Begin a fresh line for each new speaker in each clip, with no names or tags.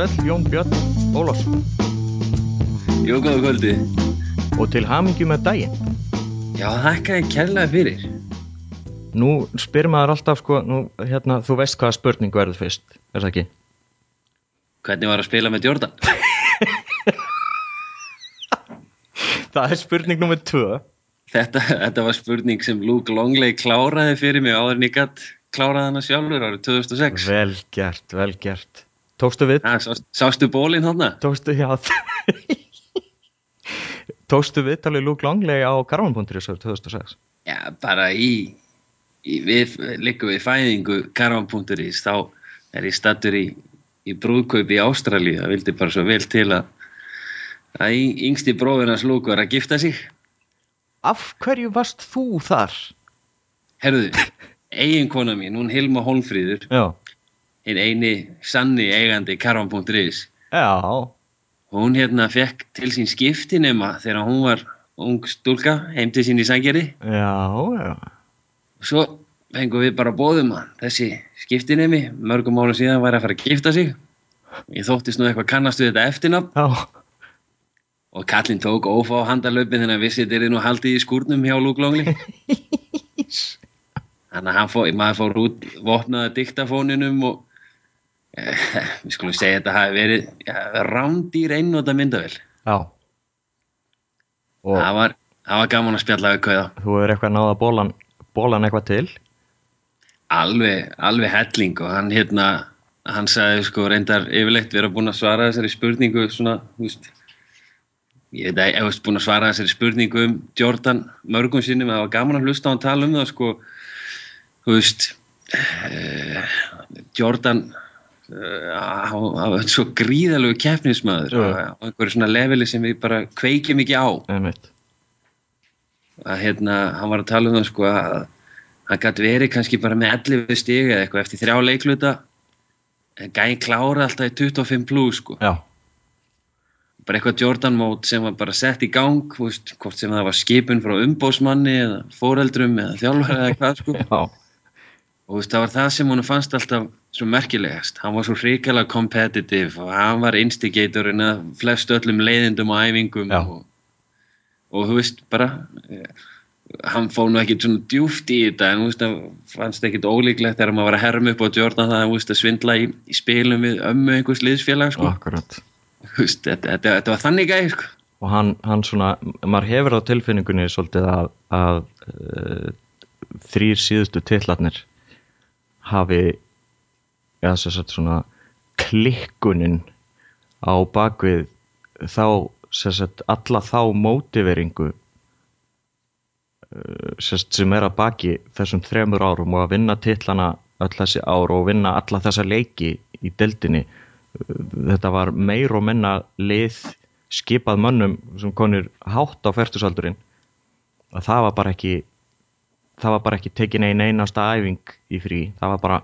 Sæl, Jón Björn Ólafsson
Jú, góðu kvöldi.
og til hamingju með daginn.
Já, þakka ég kærlega fyrir.
Nú spyr maður alltaf sko, nú, hérna, þú veist hvaða spurning verður fyrst, er það ekki?
Hvernig var að spila með Jordan?
Það er spurning nummið tvö.
Þetta, þetta var spurning sem Luke Longley kláraði fyrir mig áður en ég gatt kláraði hana sjálfur árið 2006.
Vel gert, vel gert. Tókstu við?
Ha, sást, sástu bólinn hana?
Tókstu, já. Tókstu við talið Luke Longley á Karvan.is árið 2006?
Já, bara í, í við, líka við fæðingu Caravan.is þá er ég stattur í, í brúðkaup í Ástralíu. Það vildi bara svo vel til að, að yngsti bróðurnars Luke var að gifta sig.
Af hverju varst þú þar?
Herðu, eiginkona mín, hún Hilma Holmfríður,
Já.
Hinn eini sanni eigandi Caravan.is
Já,
hún hérna fekk til sín skiptinema þegar hún var ung stúlka heim til sín í
já.
og svo fengum við bara bóðum að þessi skiptinemi mörgum árum síðan væri að fara að gifta sig. Ég þóttist nú eitthvað kannastu þetta eftirnafn.
Já,
og kallinn tók ófá handalöpin þannig að vissi þetta er nú haldið í skúrnum hjá Lúklóngli þannig að hann fór, maður fór út vopnaða diktafóninum og við skulum segja að þetta hafi verið ja, rándýr einnóta myndavel
já.
Það var, það var gaman að spjalla við kauða
þú hefur eitthvað náða bólan, bólan eitthvað til?
alveg, alveg helling og hann hérna hann sagði sko reyndar yfirleitt vera búinn að svara þessari spurningu svona, þú veist ég veit að ég hef búinn að svara þessari spurningu um Jordan mörgum sinnum það var gaman að hlusta á hann tala um það sko þú veist uh, Jordan uh, hann hann var svo gríðalegu keppnismæður
Jú.
á einhverju svona leveli sem við bara kveikjum ekki á.
Einmitt.
að hérna, hann var að tala um það sko að hann gæti verið kannski bara með 11 stig eða eitthvað eftir þrjá leikluta. En gæði klára alltaf í 25 plus sko,
Já,
bara eitthvað Jordan mót sem var bara sett í gang, veist, hvort sem það var skipun frá umbósmanni eða foreldrum eða þjálfara eða hvað sko. Og veist, það var það sem hún fannst alltaf svo merkilegast, hann var svo hrikalega competitive og hann var instigatorinn að flest öllum leiðindum og æfingum
Já.
og, og þú veist, bara eh, hann fóð nú ekkit svona djúft í þetta en þú veist, það fannst ekkit ólíklegt þegar maður var að herma upp á Jordan það að svindla í, í spilum við ömmu einhvers liðsfélag, sko,
akkurat.
þú veist, þetta, þetta, þetta var þannig gæði, sko
Og hann, hann svona, maður hefur á tilfinningunni svolítið að, að uh, þrýr síðustu tillatnir hafi, eða sem sagt svona klikkunin á bakvið þá, sem sagt, alla þá mótiveringu uh, sem, er að baki þessum þremur árum og að vinna titlana öll þessi ár og vinna alla þessa leiki í deildinni þetta var meir og minna lið skipað mönnum sem konir hátt á fertusaldurinn að það var bara ekki það var bara ekki tekin ein einasta æfing í frí, það var bara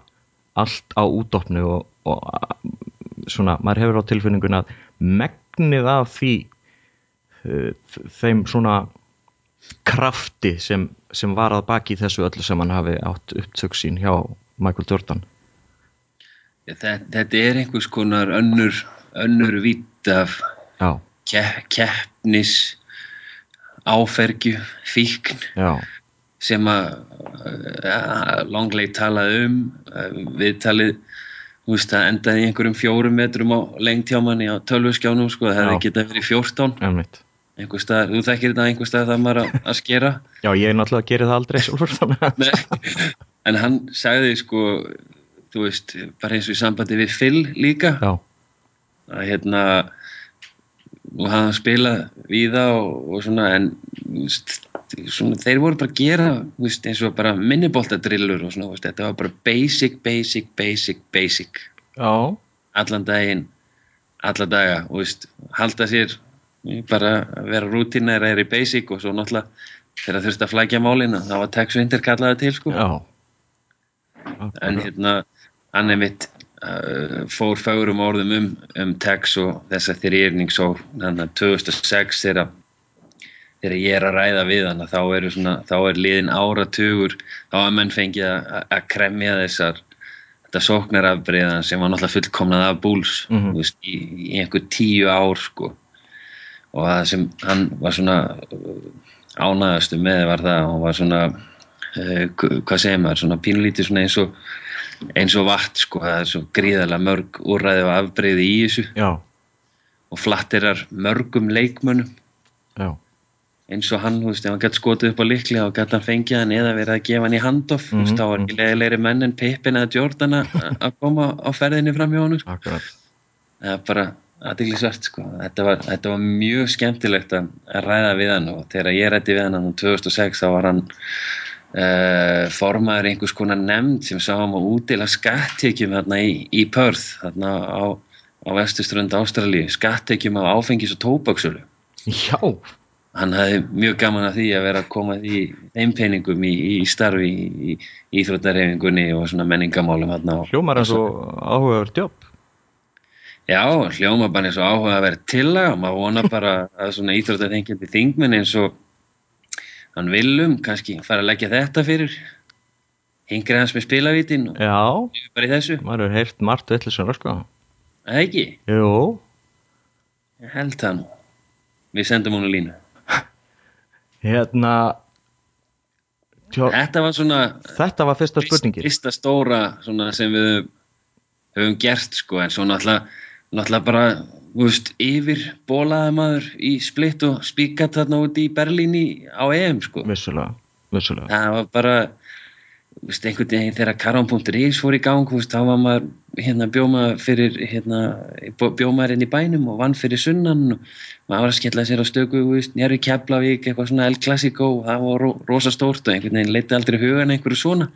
allt á útopnu og, og svona, maður hefur á tilfinningun að megnið af því uh, þeim svona krafti sem, sem var að baki þessu öllu sem hann hafi átt upptök sín hjá Michael Jordan.
Þetta, þetta er einhvers konar önnur, önnur vitt af
já,
ke keppnis áfergju, fíkn.
Já,
sem að uh, Longley talaði um uh, viðtalið þú veist það endaði í einhverjum fjórum metrum á lengtjámanni á tölvuskjánum sko, það hefði getað verið 14
einmitt.
Einhver stað, þú þekkir þetta einhver stað það maður að, að skera?
Já, ég náttúrulega gerir það aldrei sjálfur
en hann sagði sko þú veist, bara eins og í sambandi við Phil líka.
Já,
að hérna og hann spilað víða og, og svona en svona, þeir voru bara að gera veist, eins og bara minniboltadrillur og svona, veist, þetta var bara basic, basic, basic, basic.
Já,
allan daginn alla daga, veist, halda sér bara að vera rútina er í basic og svo náttúrulega þegar þurfti að flækja málina, þá var Tex Winter kallaði til sko.
Já.
en hérna hann er mitt uh, fór fárum orðum um, um Tex og þessa þannig að 2006 þegar þegar ég er að ræða við hann þá, eru svona, þá er liðin áratugur þá að menn fengið að, kremja þessar þetta sóknarafbreiðan sem var náttúrulega fullkomnað af búls
Mhm.
þú veist, í, í einhver tíu ár sko. og það sem hann var svona ánægastu með var það að hann var svona uh, hvað segir maður, svona pínlítið svona eins og eins og vatn sko, það er svo gríðarlega mörg úrræði og afbreyði í þessu.
Já,
og flatterar mörgum leikmönnum.
Já,
eins og hann, þú veist, ef hann gætt skotið upp á likli þá gætt hann fengið hann eða verið að gefa hann í handoff mm
Mhm,
-hmm. þá var ekki legilegri menn en Pippin eða Jordan að koma á ferðinni fram hjá hann sko. það er bara aðeinsvært sko. þetta, var, þetta var mjög skemmtilegt að, ræða við hann og þegar ég rætti við hann hann 2006 þá var hann uh, formaður einhvers konar nefnd sem sá hann að útila skattekjum þarna í, í Perth þarna á, á vestuströnd Ástralíu skattekjum á áfengis og tóbaksölu
já,
hann hafði mjög gaman að því að vera að koma því þeim peningum í, í starfi í, í íþróttareifingunni og svona menningamálum hann á
hljómar eins og áhugaður jobb
Já, hljóma bara eins og áhuga að vera tillaga. Og maður vona bara að svona íþróttareifingjandi þingmenn eins og hann Willum kannski fara að leggja þetta fyrir. Hingri hans með spilavítin og
já,
bara í þessu,
maður hefur heyrt margt villisum sko.
Eða ekki?
jú,
Ég held það nú. Við sendum hún að línu
hérna tjó,
Þetta var svona
þetta var fyrsta spurningin.
fyrsta stóra svona sem við höfum gert sko en svo náttúrulega, bara veist, yfir bólaði maður í splitt og spíkat þarna út í Berlín í, á EM sko.
Vissulega, vissulega.
Það var bara veist, einhvern veginn þegar karon.is fór í gang veist, þá var maður hérna bjóma fyrir hérna, bjómaður inn í bænum og vann fyrir sunnan og maður var að skella sér á stöku njari Keflavík, eitthvað svona El Clasico það var ro rosa stórt og einhvern veginn leiti aldrei hugan einhverju svona.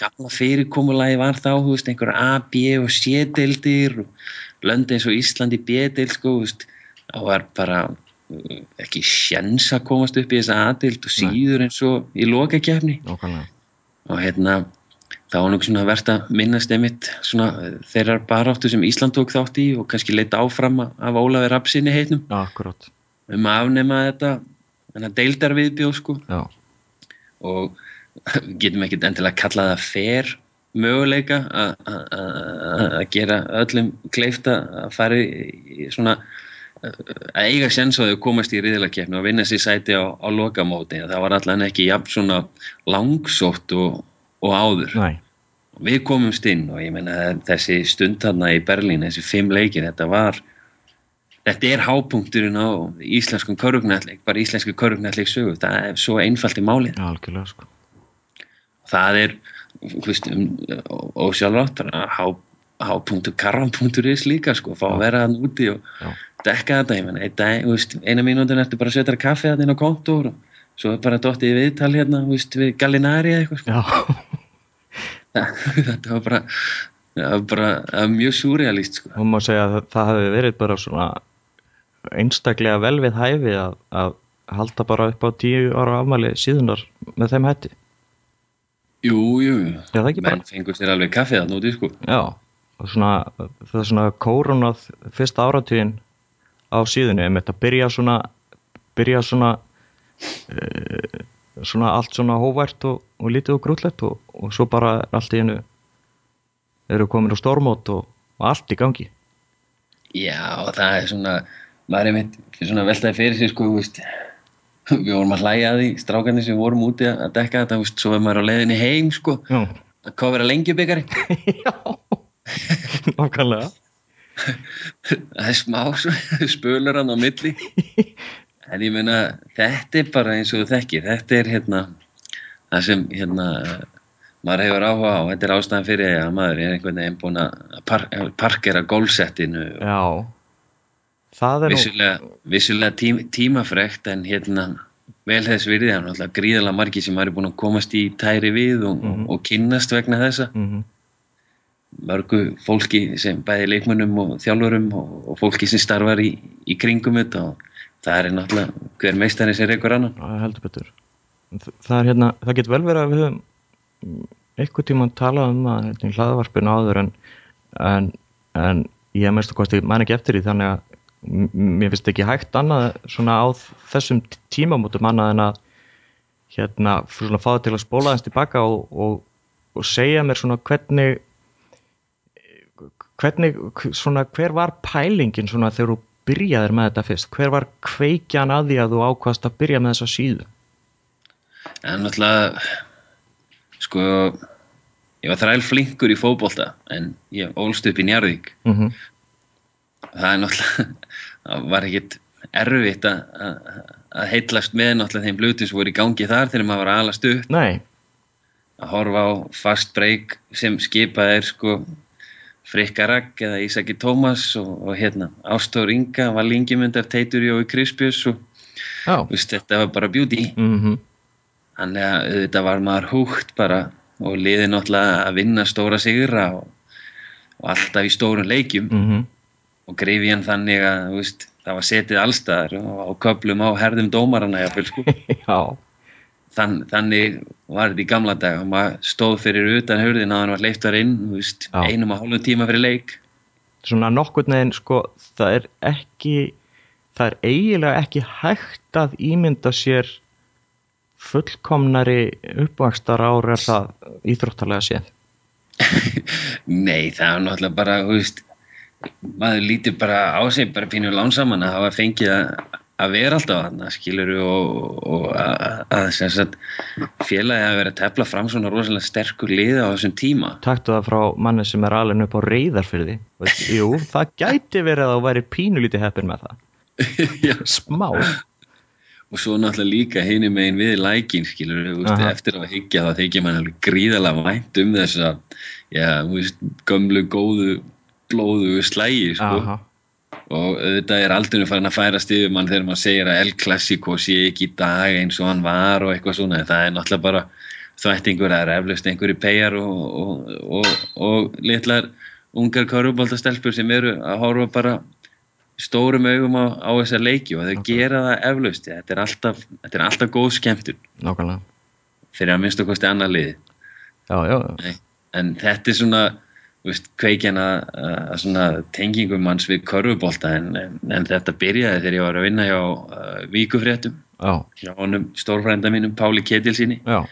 Gamla fyrirkomulagi var þá, veist, einhver A, B og C-deildir og lönd eins og Ísland í B-deild, sko, þá var bara uh, ekki sjens að komast upp í þessa A-deild og síður eins og í lokakefni
nákvæmlega
og hérna, þá var nú svona verðt að minnast einmitt svona þeirrar baráttu sem Ísland tók þátt í og kannski leita áfram af Ólafur Rapsinni heitnum
akkurat,
um að afnema þetta, deildarviðbjóð, sko.
Já,
og getum ekkert endilega kallað það fer möguleika að- að að- að gera öllum kleifta að fara í svona að eiga sens á því að komast í riðlakefni og vinna sér sæti á, á lokamóti það var allan ekki jafn svona langsótt og, og áður.
Nei,
við komumst inn og ég meina þessi stund þarna í Berlín, þessi fimm leikir þetta var þetta er hápunkturinn á íslenskum körugnætleik bara íslensku körugnætleik sögu. Það er svo einfalt í málið
já, algjörlega sko.
Það er um, karran.is líka sko, fá að vera hann úti og
Já.
dekka þetta, ég menn ein dag, veist, eina mínútin ertu bara að setja kaffi þetta inn á kontór og svo er bara dottið í viðtal hérna, veist, við Gallinari eða eitthvað, sko. þetta var bara, var bara var mjög súrealist, sko.
hún má segja að það hefði verið bara svona einstaklega vel við hæfi að, að halda bara upp á tíu ára afmæli síðunar með þeim hætti
Jú, jú, menn fengur sér alveg kaffi þarna úti, sko.
Já, svona, það er svona kóronað fyrsta áratugin á síðunni, einmitt að byrja svona, byrja svona, e, svona allt svona hóvært og, og lítið og grútlegt og, og svo bara allt í hennu eru komin á stórmót og, og allt í gangi.
Já, það er svona, maður er mitt svona veltaði fyrir sig, sko, veist, við vorum að hlæja að því, strákarnir sem vorum úti að dekka þetta, veist, svo er maður á leiðinni heim, sko,
Já,
að kofra lengjubikari.
já, nákvæmlega.
Það er smá spölur hann á milli. En ég meina, þetta er bara eins og þú þekkir, þetta er hérna, það sem hérna, maður hefur áhuga á, þetta er ástæðan fyrir að maður er einhvern veginn búin að par parkera gólsettinu
Já, það er nú,
vissulega, vissulega tím, tímafrekt en hérna vel þess virði, það er náttúrulega gríðalega margi sem maður er búin að komast í tæri við og,
Mhm.
og, og kynnast vegna þessa
mm
mörgu fólki sem bæði leikmönnum og þjálfurum og, og fólki sem starfar í, í kringum þetta og það er náttúrulega hver meistari sem reykur annan
það heldur betur. Það er hérna, það getur vel verið að við höfum mm, einhvern tímann talað um það hérna, hlaðvarpinu áður en, en, en ég mest að kosti man ekki eftir því þannig að mér finnst ekki hægt annað svona á þessum tí- tímamótum annað en að hérna svona fá það til að spóla þess tilbaka og, og, og segja mér svona hvernig hvernig, svona, hver var pælingin svona þegar þú byrjaðir með þetta fyrst? Hver var kveikjan að því að þú ákvast að byrja með þessa síðu?
En náttúrulega, sko, ég var þræl flinkur í fótbolta en ég ólst upp í Njarðvík.
Mm
Það er náttúrulega, það var ekkit erfitt að, heitlast með náttúrulega þeim blutum sem voru í gangi þar þegar maður var alast upp.
Nei,
Að horfa á fast break sem skipað er sko Frikka Ragg eða Ísaki Tómas og, og hérna Ástór Inga, Valli Ingimundar, Teitur Jói Krispjus og þú veist, þetta var bara beauty.
Mm
Þannig að auðvitað var maður húgt bara og liði náttúrulega að vinna stóra sigra og, og alltaf í stórum leikjum.
Mm
og greifi hann þannig að veist, það var setið allstaðar og á köplum á herðum dómarana jafnvel sko.
Já,
Þann, þannig var þetta í gamla dag og maður stóð fyrir utan hurðin að hann var leiftar inn þú veist, einum og hálfum tíma fyrir leik.
Svona nokkurn veginn sko, það er ekki það er eiginlega ekki hægt að ímynda sér fullkomnari uppvakstar ár er það íþróttalega séð.
Nei, það er náttúrulega bara, þú veist, maður lítur bara á sig, bara pínu lánsaman að hafa fengið að, að vera alltaf þarna, skilur og, og að, að sem sagt, félagi að vera að tefla fram svona rosalega sterkur liða á þessum tíma.
Taktu það frá manni sem er alveg upp á reyðarfyrði Jú, það gæti verið að væri pínulítið heppin með það. Smá
Og svo náttúrulega líka hinum megin við lækin, skilur veist, eftir að higgja það þykja mann alveg gríðalega vænt um þess að, já, veist, gömlu, góðu, blóðu slægi, sko.
Aha,
og auðvitað er aldrei farin að færast yfir mann þegar maður segir að El Clasico sé ekki í dag eins og hann var og eitthvað svona. Það er náttúrulega bara þvættingur það er eflaust einhverju pegar og, og, og, og litlar ungar körfuboltastelpur sem eru að horfa bara stórum augum á, á þessa leiki og þau gera það eflaust. Þetta er alltaf, þetta er alltaf góð skemmtun.
Nákvæmlega.
Fyrir að minnst okkosti annar liði
Já, já,
en þetta er svona veist, kveikjan að, svona tengingum manns við körfubolta en, en, en þetta byrjaði þegar ég var að vinna hjá uh, Víkufréttum.
Já,
hjá honum stórfrænda mínum Páli Ketilsíni
já,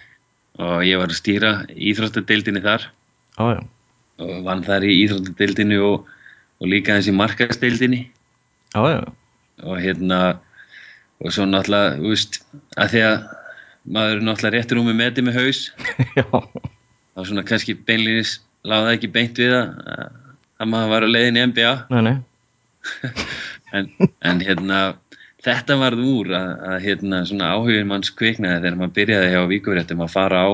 og ég var að stýra íþróttadeildinni þar.
Já, já.
og vann þar í íþróttadeildinni og, og líka þessi markasteildinni
Já,
og hérna og svo náttúrulega, þú veist að því að maður er náttúrulega réttur um með meti með haus.
Já,
þá svona kannski beinlýnis láða ekki beint við að að maður var á leiðin í NBA
nei, nei,
en, en hérna þetta varð úr að, að hérna svona áhugin manns kviknaði þegar maður byrjaði hjá Víkuréttum að fara á,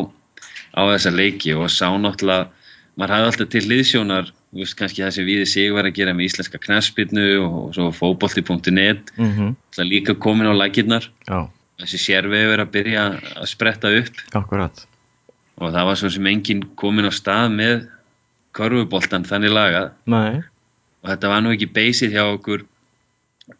á þessa leiki og sá náttúrulega maður hafði alltaf til hliðsjónar þú veist kannski það sem við sig var að gera með íslenska knaspirnu og svo fótbolti.net
mhm,
það er líka komin á lækirnar. Þessi sérvegu er að byrja að spretta upp.
Akkurat
og það var svo sem enginn komin á stað með korfuboltan þannig lagað.
Nei,
og þetta var nú ekki beysið hjá okkur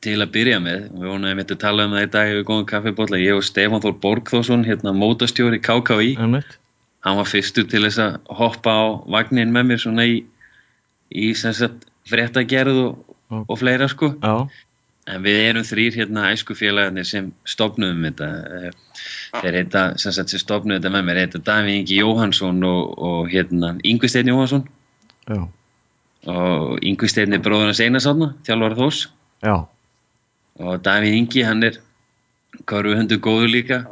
til að byrja með. Og við vonum að tala um það í dag við góðum kaffibólla, ég og Stefán Þór Borgþórsson hérna mótastjóri KKÍ
einmitt.
Hann var fyrstur til þess að hoppa á vagnin með mér svona í í sem sagt fréttagerð og,
Ok.
og fleira sko.
Já,
en við erum þrýr hérna æskufélagarnir sem stopnuðum þetta. Eh, þeir heita, sem sagt sem stopnuðu þetta með mér heita Daví Ingi Jóhansson og, og hérna Yngvi Steinn Jóhansson
já,
og Yngvi Steinn er bróður hans Einarssona, þjálfara þós
já,
og Davíð Ingi hann er körfuhundu góður líka.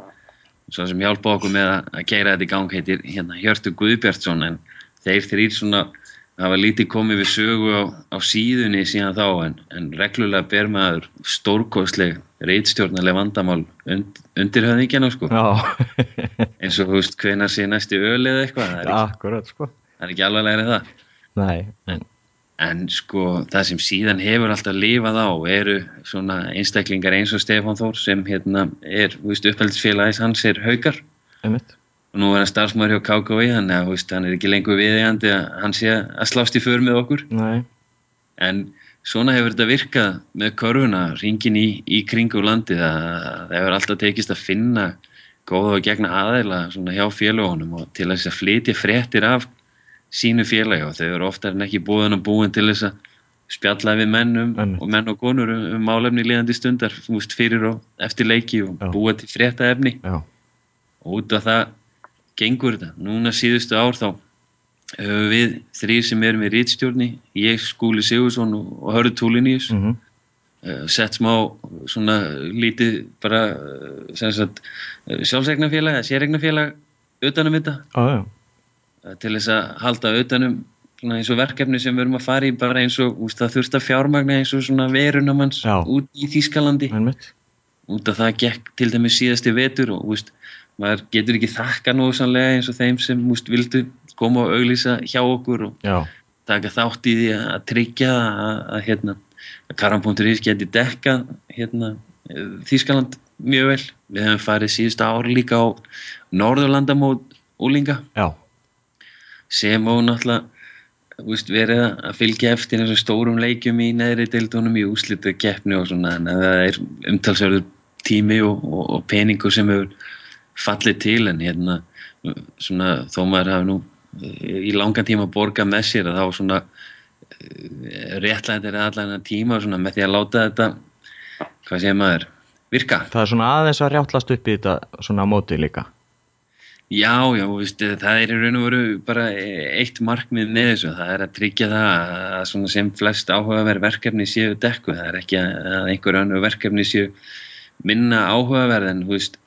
Svo sem hjálpa okkur með að, að keira þetta í gang heitir hérna Hjörtur Guðbjartsson en þeir þrýr svona hafa lítið komið við sögu á, á síðunni síðan þá en, en reglulega ber maður stórkostleg reitstjórnarleg vandamál und, undir höfðingjana sko.
Já,
eins og þú veist hvenar sé næstu öl eða eitthvað það er
akkurat, sko.
það er ekki alvarlega en það
Nei, en,
En sko það sem síðan hefur alltaf lifað á eru svona einstaklingar eins og Stefán Þór sem hérna er, þú veist, uppeldisfélagis hans er haukar.
Einmitt.
Og nú er hann starfsmæður hjá KKV þannig að veist, hann er ekki lengur viðeigandi að hann sé að slást í för með okkur.
Nei,
en svona hefur þetta virkað með körfuna, ringin í, í kringu landið að það hefur alltaf tekist að finna góða og gegna aðeila svona hjá félagunum og til þess að flytja fréttir af sínu félagi og þau eru oftar en ekki búin að búin til þess að spjalla við mennum
Einmitt.
og menn og konur um, um málefni líðandi stundar veist, fyrir og eftir leiki og
Já.
búa til fréttaefni
já,
og út af það gengur þetta. Núna síðustu ár þá höfum við þrýr sem erum í rítstjórni, ég, Skúli Sigursson og, og Hörður Túliníus,
mm
uh, sett smá svona lítið bara sagt uh, sjálfsegnafélag eða séregnafélag utanum þetta uh, til þess að halda utanum svona eins og verkefni sem við erum að fara í bara eins og úst, það þurft að fjármagna eins og svona verunamanns út í Þýskalandi.
Einmitt.
út af það gekk til dæmis síðasti vetur og úst, maður getur ekki þakka nógu sannlega eins og þeim sem úst, vildu koma og auglýsa hjá okkur og
Já,
taka þátt í því að tryggja að, að, hérna, að Karan.is geti dekkað hérna, eh, Þýskaland mjög vel. Við hefum farið síðustu ár líka á Norðurlandamót úlinga
já,
sem og náttúrulega veist, verið að fylgja eftir þessum stórum leikjum í neðri deildunum í úslita keppni og svona en það er umtalsverður tími og, og, og peningur sem hefur fallið til en hérna svona þó maður hafi nú eh, í langan tíma borgað með sér að þá svona réttlættir allan tíma svona með því að láta þetta hvað segir maður, virka
það er svona aðeins að rjáttlast upp í þetta svona móti líka.
Já, já, veist, það er í raun og veru bara eitt markmið með þessu, það er að tryggja það að sem flest áhugaverð verkefni séu dekku, það er ekki að einhver annu verkefni séu minna áhugaverð en, þú veist,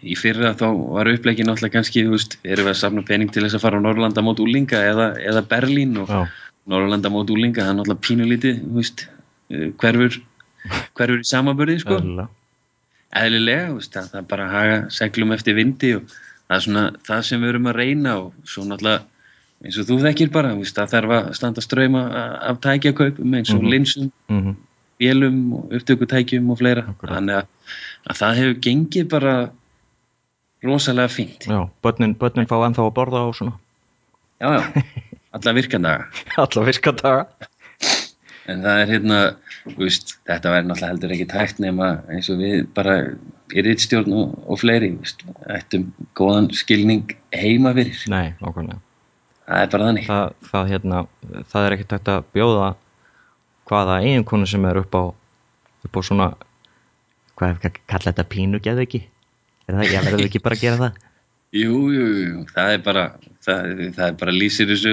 í fyrra þá var upplegin náttúrulega kannski, þú veist, erum við að safna pening til þess að fara á Norrlanda mót úlinga eða, eða Berlín og
Já,
Norrlanda mót úlinga, það er náttúrulega pínulítið, þú veist, eh, hverfur, hverfur í samaburði, sko.
Eðlilega.
eðlilega, þú veist, það það er bara að haga seglum eftir vindi og það er svona það sem við erum að reyna og svo náttúrulega eins og þú þekkir bara, það þarf að standa ströyma af tækjakaupum eins og
Mhm.
linsum,
Mm
vélum og upptökutækjum og fleira
Akkúrat.
þannig að, að það hefur gengið bara rosalega fínt
Já, börnin, börnin fá ennþá að borða og svona.
já, já, alla virkandaga
Alla virkadaga.
en það er hérna, veist þetta væri náttúrulega heldur ekki tækt nema eins og við bara í rittstjórn og, og fleiri, veist, ættum góðan skilning heima fyrir
Nei, nákvæmlega.
Það er bara þannig.
Það, það, hérna, það er ekkert hægt að bjóða hvaða eiginkonu sem er upp á, upp á svona, hvað að kalla þetta pínu geðu ekki? Er það, ég verður ekki bara að gera það?
Jú, jú, jú, það er bara, það, það er bara lýsir þessu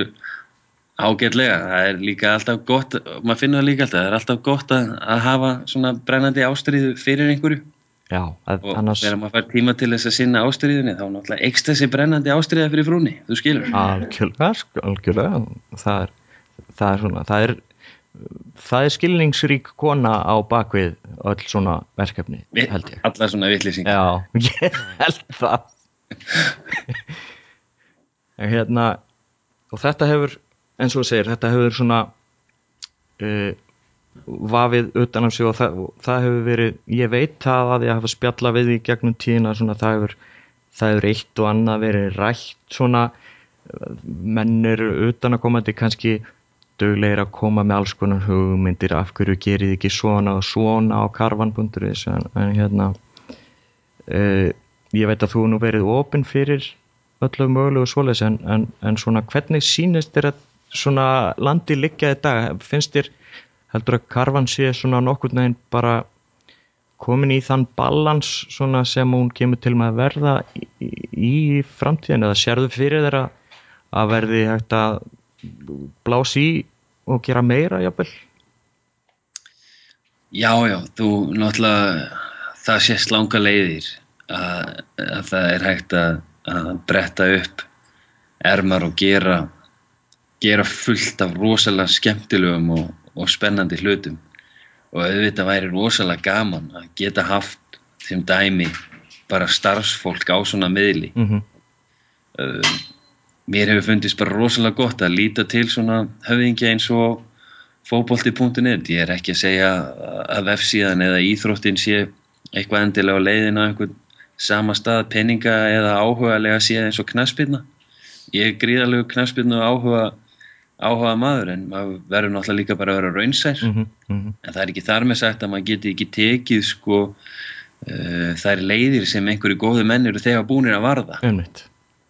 ágætlega. Það er líka alltaf gott, maður finnur það líka alltaf, það er alltaf gott að, að hafa svona brennandi ástriðu fyrir einhverju
Já,
og
annars
þegar maður fær tíma til þess að sinna ástriðunni þá náttúrulega ekst þessi brennandi ástriða fyrir frúni, þú skilur.
algjörlega, algjörlega, það er, það er svona, það er, það er skilningsrík kona á bakvið öll svona verkefni, held ég.
Alla svona vitlýsing.
Já, ég held það en hérna og þetta hefur, eins og þú segir þetta hefur svona uh, vafið utan af sig og það, það hefur verið, ég veit það að ég hafa spjalla við í gegnum tíðina svona það hefur, það hefur eitt og annað verið rætt svona menn eru utan að komandi kannski duglegir að koma með alls konar hugmyndir af hverju gerið ekki svona og svona á karvan.is en, en hérna uh, ég veit að þú er nú verið opinn fyrir öllu mögulegu svoleiðis en, en, en svona hvernig sýnist þér að svona landi liggja í dag? Finnst þér heldur að karvan sé svona nokkur neginn bara komin í þann balans svona sem hún kemur til með að verða í, í, í framtíðin eða sérðu fyrir þeirra að verði hægt að blási í og gera meira jafnvel?
Já, já, þú náttúrulega, það sést langa leiðir að, að það er hægt að, að bretta upp ermar og gera, gera fullt af rosalega skemmtilegum og, og spennandi hlutum og auðvitað væri rosalega gaman að geta haft sem dæmi bara starfsfólk á svona miðli.
mm -hmm.
Uh, mér hefur fundist bara rosalega gott að líta til svona höfðingja eins og fótbolti.net ég er ekki að segja að vefsíðan eða íþróttin sé eitthvað endilega á leiðin á einhvern sama stað peninga eða áhugalega sé eins og knaspirna ég er gríðalegu knaspirna og áhuga áhuga maður verður náttúrulega líka bara að vera raunsær
Mm -hmm.
en það er ekki þar með sagt að maður geti ekki tekið sko uh, þær leiðir sem einhverju góðu menn eru þegar búinir að varða
Einmitt.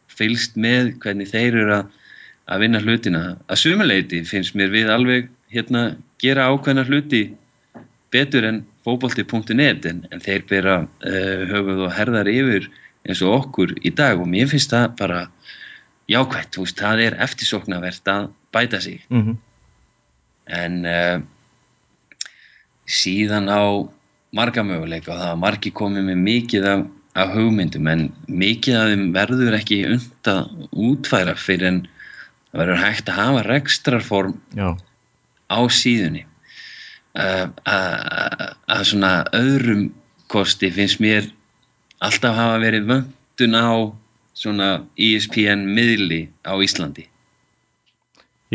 fylgst með hvernig þeir eru að, að vinna hlutina. Að sumuleiti finnst mér við alveg hérna gera ákveðna hluti betur en fótbolti.net en, en þeir bera uh, höfuð og herðar yfir eins og okkur í dag og mér finnst það bara jákvætt, þú veist, það er eftirsóknarvert að bæta sig.
Mm
en uh, síðan á marga möguleika og það var margi komið með mikið af, af hugmyndum en mikið af þeim verður ekki und að útfæra fyrir en það verður hægt að hafa rekstrarform
já,
á síðunni. Uh, að svona öðrum kosti finnst mér alltaf hafa verið vöndun á svona ESPN miðli á Íslandi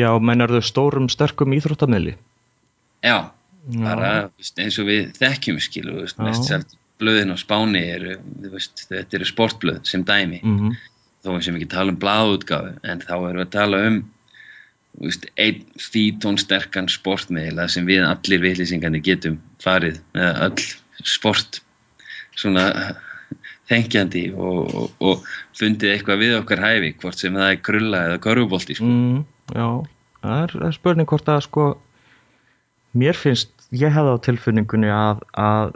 já, meinar þau stórum sterkum íþróttamiðli.
Já,
Já.
bara veist, eins og við þekkjum skilu, veist, mest selt blöðin á Spáni eru, veist, þetta eru sportblöð sem dæmi,
mm
þó við sem ekki tala um blaðútgáfu, en þá erum við að tala um einn fítón sterkan sportmiðla sem við allir vitlýsingandi getum farið með öll sport svona þengjandi og, og, og fundið eitthvað við okkar hæfi, hvort sem það er krulla eða körfubolti, sko.
mm, já, það er, er spurning hvort að sko mér finnst, ég hefði á tilfinningunni að, að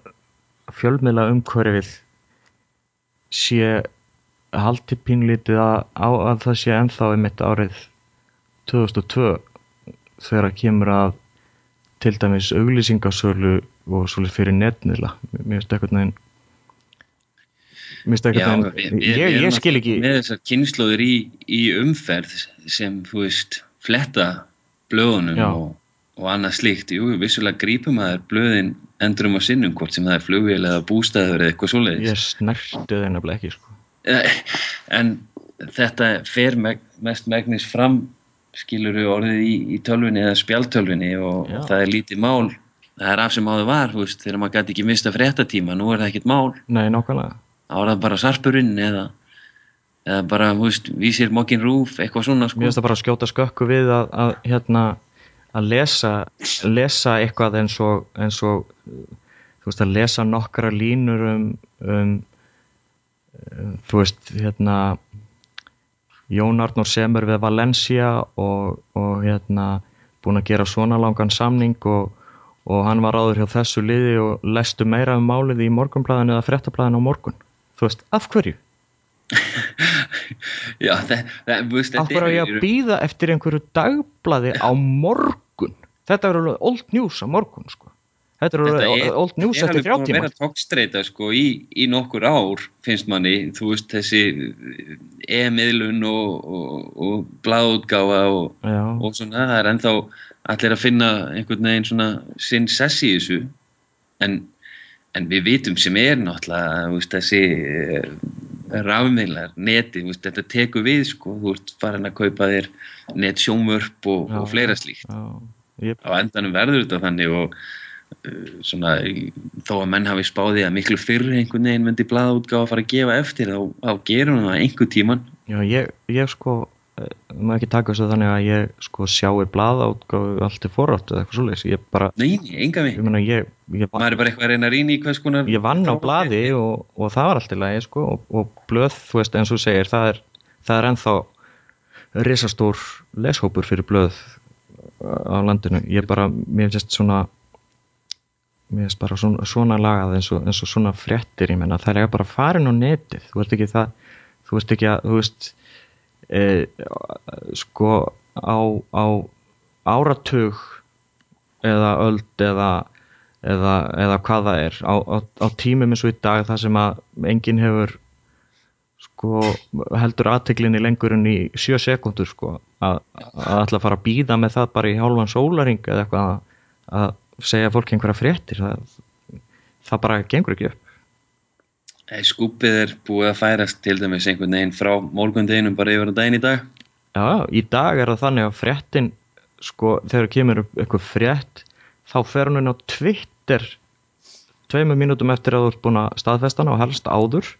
fjölmiðla umhverfið sé haldi pínlítið að, að það sé ennþá einmitt árið 2002 þegar að kemur að til dæmis auglýsingasölu og svolítið fyrir netmiðla. Mér finnst eitthvað neginn
Já, við,
ég, ég skil ekki
með þessar kynnslóðir í, í umferð sem, þú veist, fletta blöðunum og, og annað slíkt. Jú, vissulega grípum að þær blöðin endurum á sinnum, hvort sem það er flugvél eða bústæður eða eitthvað svoleiðis.
ég snerti það nefnilega ekki sko.
En þetta fer meg, mest megnis fram, skilur við orðið í, í tölvunni eða spjaltölvunni og,
Já.
það er lítið mál. Það er af sem áður var, þú veist, þegar maður gæti ekki mista fréttatíma, nú er það ekkert mál.
nei,
er það bara sarpurinn eða, eða bara, þú veist, vísir mokkin rúf, eitthvað svona,
Mér
sko.
finnst það bara að skjóta skökku við að, að hérna að lesa, lesa eitthvað eins og, eins og þú veist að lesa nokkra línur um, um, um þú veist hérna Jón Arnór semur við Valencia og, og hérna búin að gera svona langan samning og, og hann var áður hjá þessu liði og lestu meira um málið í morgunblæðinu eða fréttablæðinu á morgun þú veist, af hverju?
Já, það, það,
Af hverju á ég að býða eftir einhverju dagblaði á morgun? Þetta verður alveg old news á morgun, sko. Þetta verður old news
er
eftir þrjá
alveg búin að
tíma.
vera tókstreita, sko, í, í nokkur ár, finnst manni, þú veist, þessi e-miðlun og, og, og og, og svona, það er ennþá allir að finna einhvern veginn svona sinn sess í þessu, en, en við vitum sem er náttúrulega, þessi uh, rafmiðlar, neti, veist, þetta tekur við, sko, þú ert farin að kaupa þér netsjónvörp og, og fleira slíkt.
já, ég,
Á endanum verður þetta þannig og uh, svona, þó að menn hafi spáði að miklu fyrr einhvern veginn myndi blaðaútgáfa að fara að gefa eftir, þá, þá gerum við það einhver tíman.
já, ég, ég sko, maður ekki taka þessu þannig að ég sko sjáu blaða útgáfu allt til forráttu eða eitthvað svoleiðis. Ég bara,
Nei, nei, enga
ég
við.
meina, ég, ég,
Maður er bara eitthvað að reyna að rýna í hvers konar...
ég vann á blaði og, og það var allt í lagi, sko, og, og blöð, þú veist, eins og segir, það er, það er ennþá risastór leshópur fyrir blöð á landinu. Ég bara, mér finnst svona mér finnst bara svona, svona lagað eins og, eins og svona fréttir, ég menna, það er bara farin á netið, þú ert ekki það þú ert ekki að, þú veist e, sko á, á áratug eða öld eða, eða, eða hvað það er. Á, á, á tímum eins og í dag það sem að enginn hefur sko heldur aðteglinni lengur en í sjö sekundur sko að, að ætla að fara að býða með það bara í hálfan sólaring eða eitthvað að, að segja fólki einhverja fréttir. Það, það bara gengur ekki upp
skúpið er búið að færast til dæmis einhvern veginn frá morgundeginum bara yfir á daginn í dag.
Já, í dag er það þannig að fréttin sko, þegar kemur upp eitthvað frétt þá fer hún á Twitter tveimur mínútum eftir að þú ert búin að staðfestana og helst áður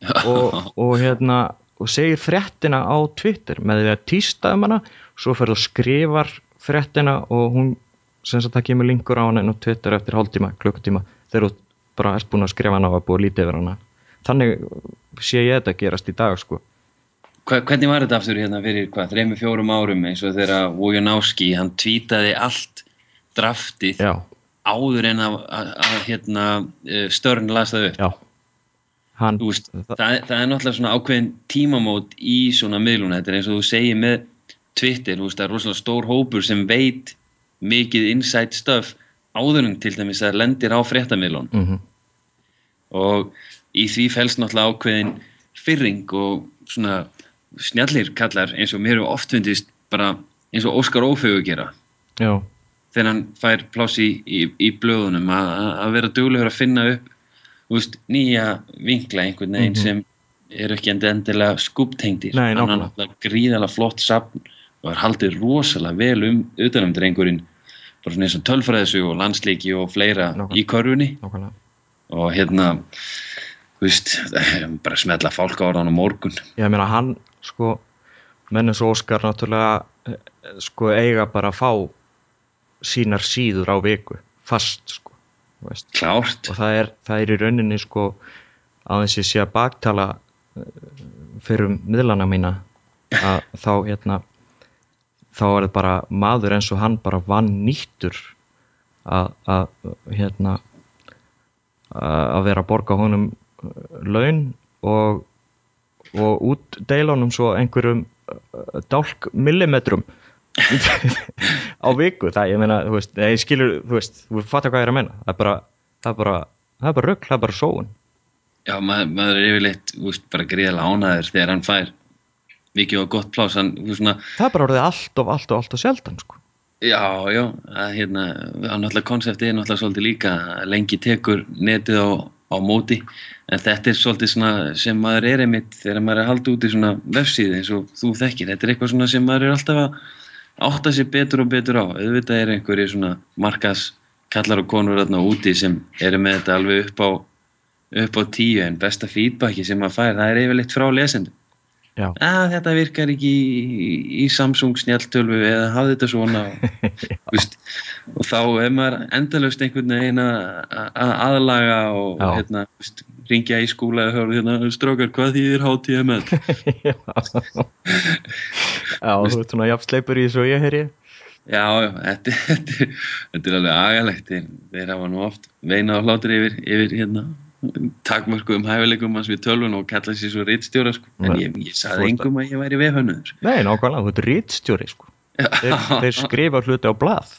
og, og hérna og segir fréttina á Twitter með því að týsta um hana svo fer þú skrifar fréttina og hún sem sagt það kemur linkur á hana á Twitter eftir hálftíma, klukkutíma þegar þú bara ert búin að skrifa hana og að búið að lítið yfir hana. Þannig sé ég þetta gerast í dag sko.
Hvernig var þetta aftur hérna fyrir hvað, þrejum, fjórum árum eins og þegar Wojanowski, hann tvítaði allt draftið
Já,
áður en að, að, að hérna, eh, Störn las það upp.
já. Hann,
veist, það, það er náttúrulega svona ákveðin tímamót í svona miðlun þetta er eins og þú segir með Twitter þú veist, það er rosalega stór hópur sem veit mikið inside stuff áður en til dæmis að lendir á fréttamiðlun.
Mm
og í því felst náttúrulega ákveðin fyrring og svona snjallir kallar eins og mér hefur oft fundist bara eins og Óskar Ófögu gera.
Já,
þegar hann fær pláss í, í, í blöðunum að, vera duglegur að finna upp veist, nýja vinkla einhvern veginn
Mhm.
sem eru ekki endi endilega skúptengdir.
Nei,
hann er náttúrulega gríðalega flott sapn og er haldið rosalega vel um utanum drengurinn bara svona eins og tölfræðisu og landsleiki og fleira
Nákvæmlega.
í körfunni
nákvæmlega
og hérna þú veist, bara smetla fálka á hann á morgun
ég meina hann sko menn eins og Óskar náttúrulega eh, sko eiga bara að fá sínar síður á viku fast sko þú veist.
klárt
og það er, það er í rauninni sko að þessi sé að baktala eh, fyrir miðlana mína að þá hérna þá er það bara maður eins og hann bara vann nýttur að, að hérna að vera að borga honum laun og og útdeila honum svo einhverjum eh, dálk millimetrum á viku. Það ég meina, þú veist, ég skilur þú veist, þú fattar hvað ég er að menna það er bara, það er bara, það er bara rugg, það er bara sóun.
Já, maður, maður er yfirleitt úst, bara gríðalega ánæður þegar hann fær mikið og gott plás hann, þú veist svona,
það er bara orðið allt of, allt of, allt of sjaldan sko.
já, já að hérna, náttúrulega konseptið er náttúrulega svolítið líka að lengi tekur netið á, á móti en þetta er svolítið svona sem maður er einmitt þegar maður er halda út í svona vefsíði eins og þú þekkir, þetta er eitthvað svona sem maður er alltaf að átta sér betur og betur á. Auðvitað er einhverju svona markas kallar og konur þarna úti sem eru með þetta alveg upp á upp á tíu en besta feedbacki sem maður fær það er yfirleitt frá lesendum.
já,
að þetta virkar ekki í, í Samsung snjáltölvu eða hafði þetta svona. Veist, og þá er maður endalaust einhvern veginn að að aðlaga og hérna, veist, ringja í skúla og höfðu hérna, strókar, hvað þýðir HTML?
já. Já, þú ert svona jafn sleipur í þessu og ég heyri
Já, já, þetta, þetta, þetta er alveg agalegt þeir, hafa nú oft veinað og hlátur yfir, yfir hérna, takmörku um hæfileikum hans við tölvun og kalla sér svo rittstjóra sko. en ég, ég saði engum að ég væri vefhönnur
nei, nákvæmlega, þú ert rítstjóri sko. þeir, þeir skrifa hluti á blað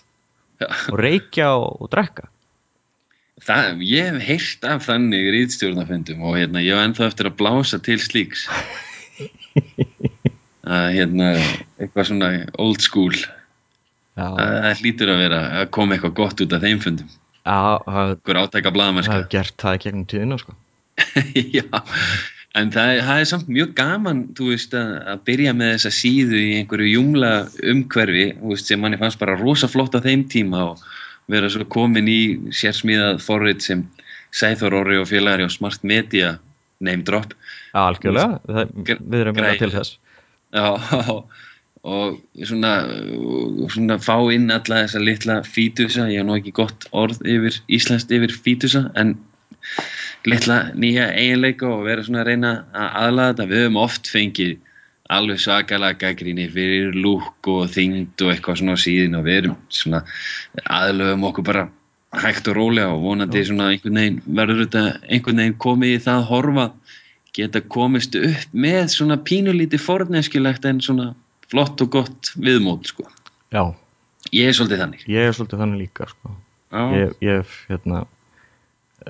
og reykja og, og drekka.
Það, ég hef heyrt af þannig rítstjórnafundum og hérna, ég var ennþá eftir að blása til slíks. Að hérna, eitthvað svona old school.
Já,
að það hlýtur að vera að koma eitthvað gott út af þeim fundum
það
einhver átæka
það hefur gert það í gegnum tíðina sko.
Já, en það, er- það er samt mjög gaman, þú veist, að, að byrja með þessa síðu í einhverju jungla umhverfi, þú veist, sem manni fannst bara rosa flott á þeim tíma og vera svo komin í sérsmíðað forrið sem Sæþór Orri og félagari og Smart Media name drop.
algjörlega, við erum
græjur.
til þess
Já, og svona, svona fá inn alla þessa litla fítusa, ég hef nú ekki gott orð yfir, íslenskt yfir fítusa, en litla nýja eiginleika og vera svona að reyna að aðlaða þetta. Við höfum oft fengið alveg svakalega gaggríni fyrir lúk og þyngd og eitthvað svona á síðin og við erum svona aðlöfum okkur bara hægt og rólega og vonandi svona einhvern veginn verður þetta einhvern veginn komið í það horfa geta komist upp með svona pínulítið forneskilegt en svona flott og gott viðmót sko.
já,
Ég er svolítið þannig.
ég er svolítið þannig líka sko.
Já,
ég, ég hérna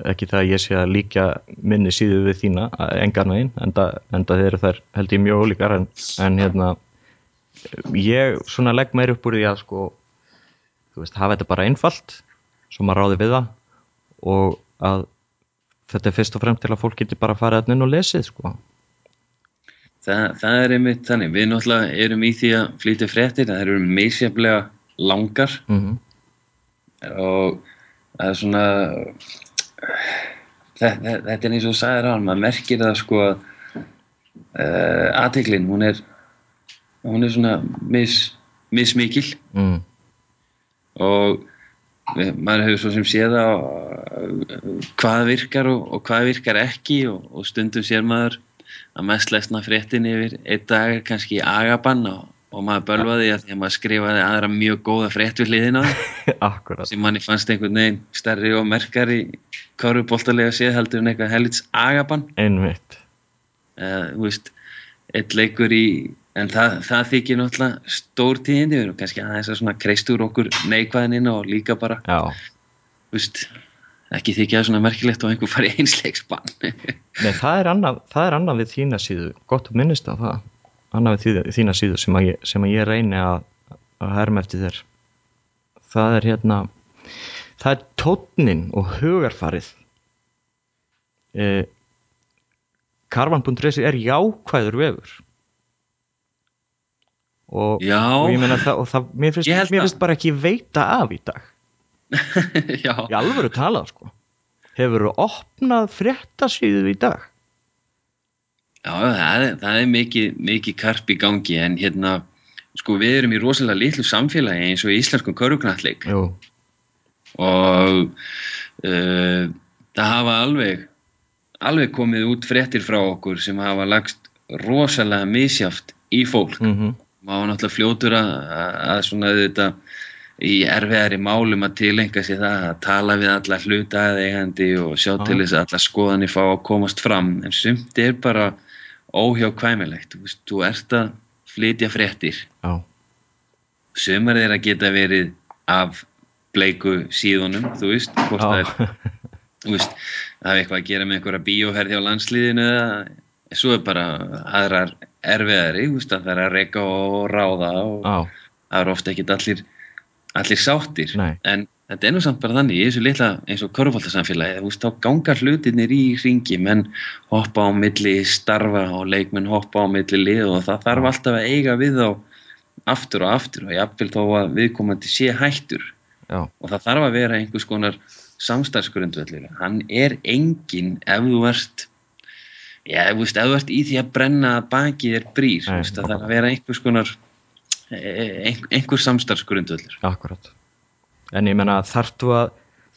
ekki það að ég sé að líka minni síðu við þína, engan veginn enda, enda þeir eru þær held ég mjög ólíkar en, en hérna ég svona legg meir upp úr því að sko þú veist, hafa þetta bara einfalt svo maður ráði við það og að þetta er fyrst og fremst til að fólk geti bara farið að inn og lesið sko
það, það er einmitt þannig. Við náttúrulega erum í því að flytja fréttir, það eru misjaflega langar
mm
og það er svona þetta, þetta er eins og þú sagðir á hann, maður merkir það sko að uh, aðteglin, hún er hún er svona mis, mismikil
mm.
og maður hefur svo sem séð á uh, hvað virkar og, og hvað virkar ekki og, og stundum sér maður að mest lesna fréttin yfir. Einn dag er kannski agabann og og maður bölvaði að því að maður skrifaði aðra mjög góða frétt við hliðina. Á
akkurat
sem manni fannst einhvern veginn stærri og merkari körfuboltalega séð heldur en eitthvað helits agabann.
Einmitt.
Uh, veist, eitt leikur í en það, það þykir náttúrulega stór tíðindi, við erum kannski aðeins að svona kreist úr okkur neikvæðinina og líka bara,
já,
veist ekki þykja það svona merkilegt og einhver fari einsleiksbann
Nei, það er, annað, það er annað við þína síðu, gott að minnist á það, annað við þína, síðu sem að ég, sem að ég reyni að, að herma eftir þér. Það er hérna, það er tónnin og hugarfarið. E, Karvan.is er jákvæður vefur. Og,
Já.
og ég meina það, og það, mér finnst, mér finnst bara ekki veita af í dag.
Já,
Í alvöru talað, sko. Hefur þú opnað fréttasíðu í dag?
Já, það er, það er mikið, mikið karp í gangi en hérna, sko við erum í rosalega litlu samfélagi eins og í íslenskum köruknalleik
Jú,
og uh, það hafa alveg, alveg komið út fréttir frá okkur sem hafa lagst rosalega misjáft í fólk.
mhm,
Má náttúrulega fljótur að, að, að svona þetta í erfiðari málum að tilenga sér það að tala við alla hlutaðeigandi og sjá
Já.
til þess að alla skoðanir fá að komast fram. En sumt er bara óhjákvæmilegt. Þú, veist, þú ert að flytja fréttir.
Já,
sumar er að geta verið af bleiku síðunum þú veist, hvort það er þú veist, það er eitthvað að gera með einhverja bíóherði á landsliðinu eða svo er bara aðrar erfiðari, þú veist, að það er að reyka og ráða og það eru ofta ekkit allir allir sáttir,
Nei.
en þetta er nú samt bara þannig, í þessu litla eins og veist, þá gangar hlutinir í ringi, menn hoppa á milli starfa og leikmenn hoppa á milli lið og það þarf alltaf að eiga við þá aftur og aftur og jafnvel þó að viðkomandi sé hættur.
Já,
og það þarf að vera einhvers konar samstarfsgrundvöldur hann er engin ef þú ert já, ef þú ert í því að brenna bakið er brýr, það er að vera einhvers konar einhver samstarfsgrundvöldur
akkurat. En ég menna, þarftu að,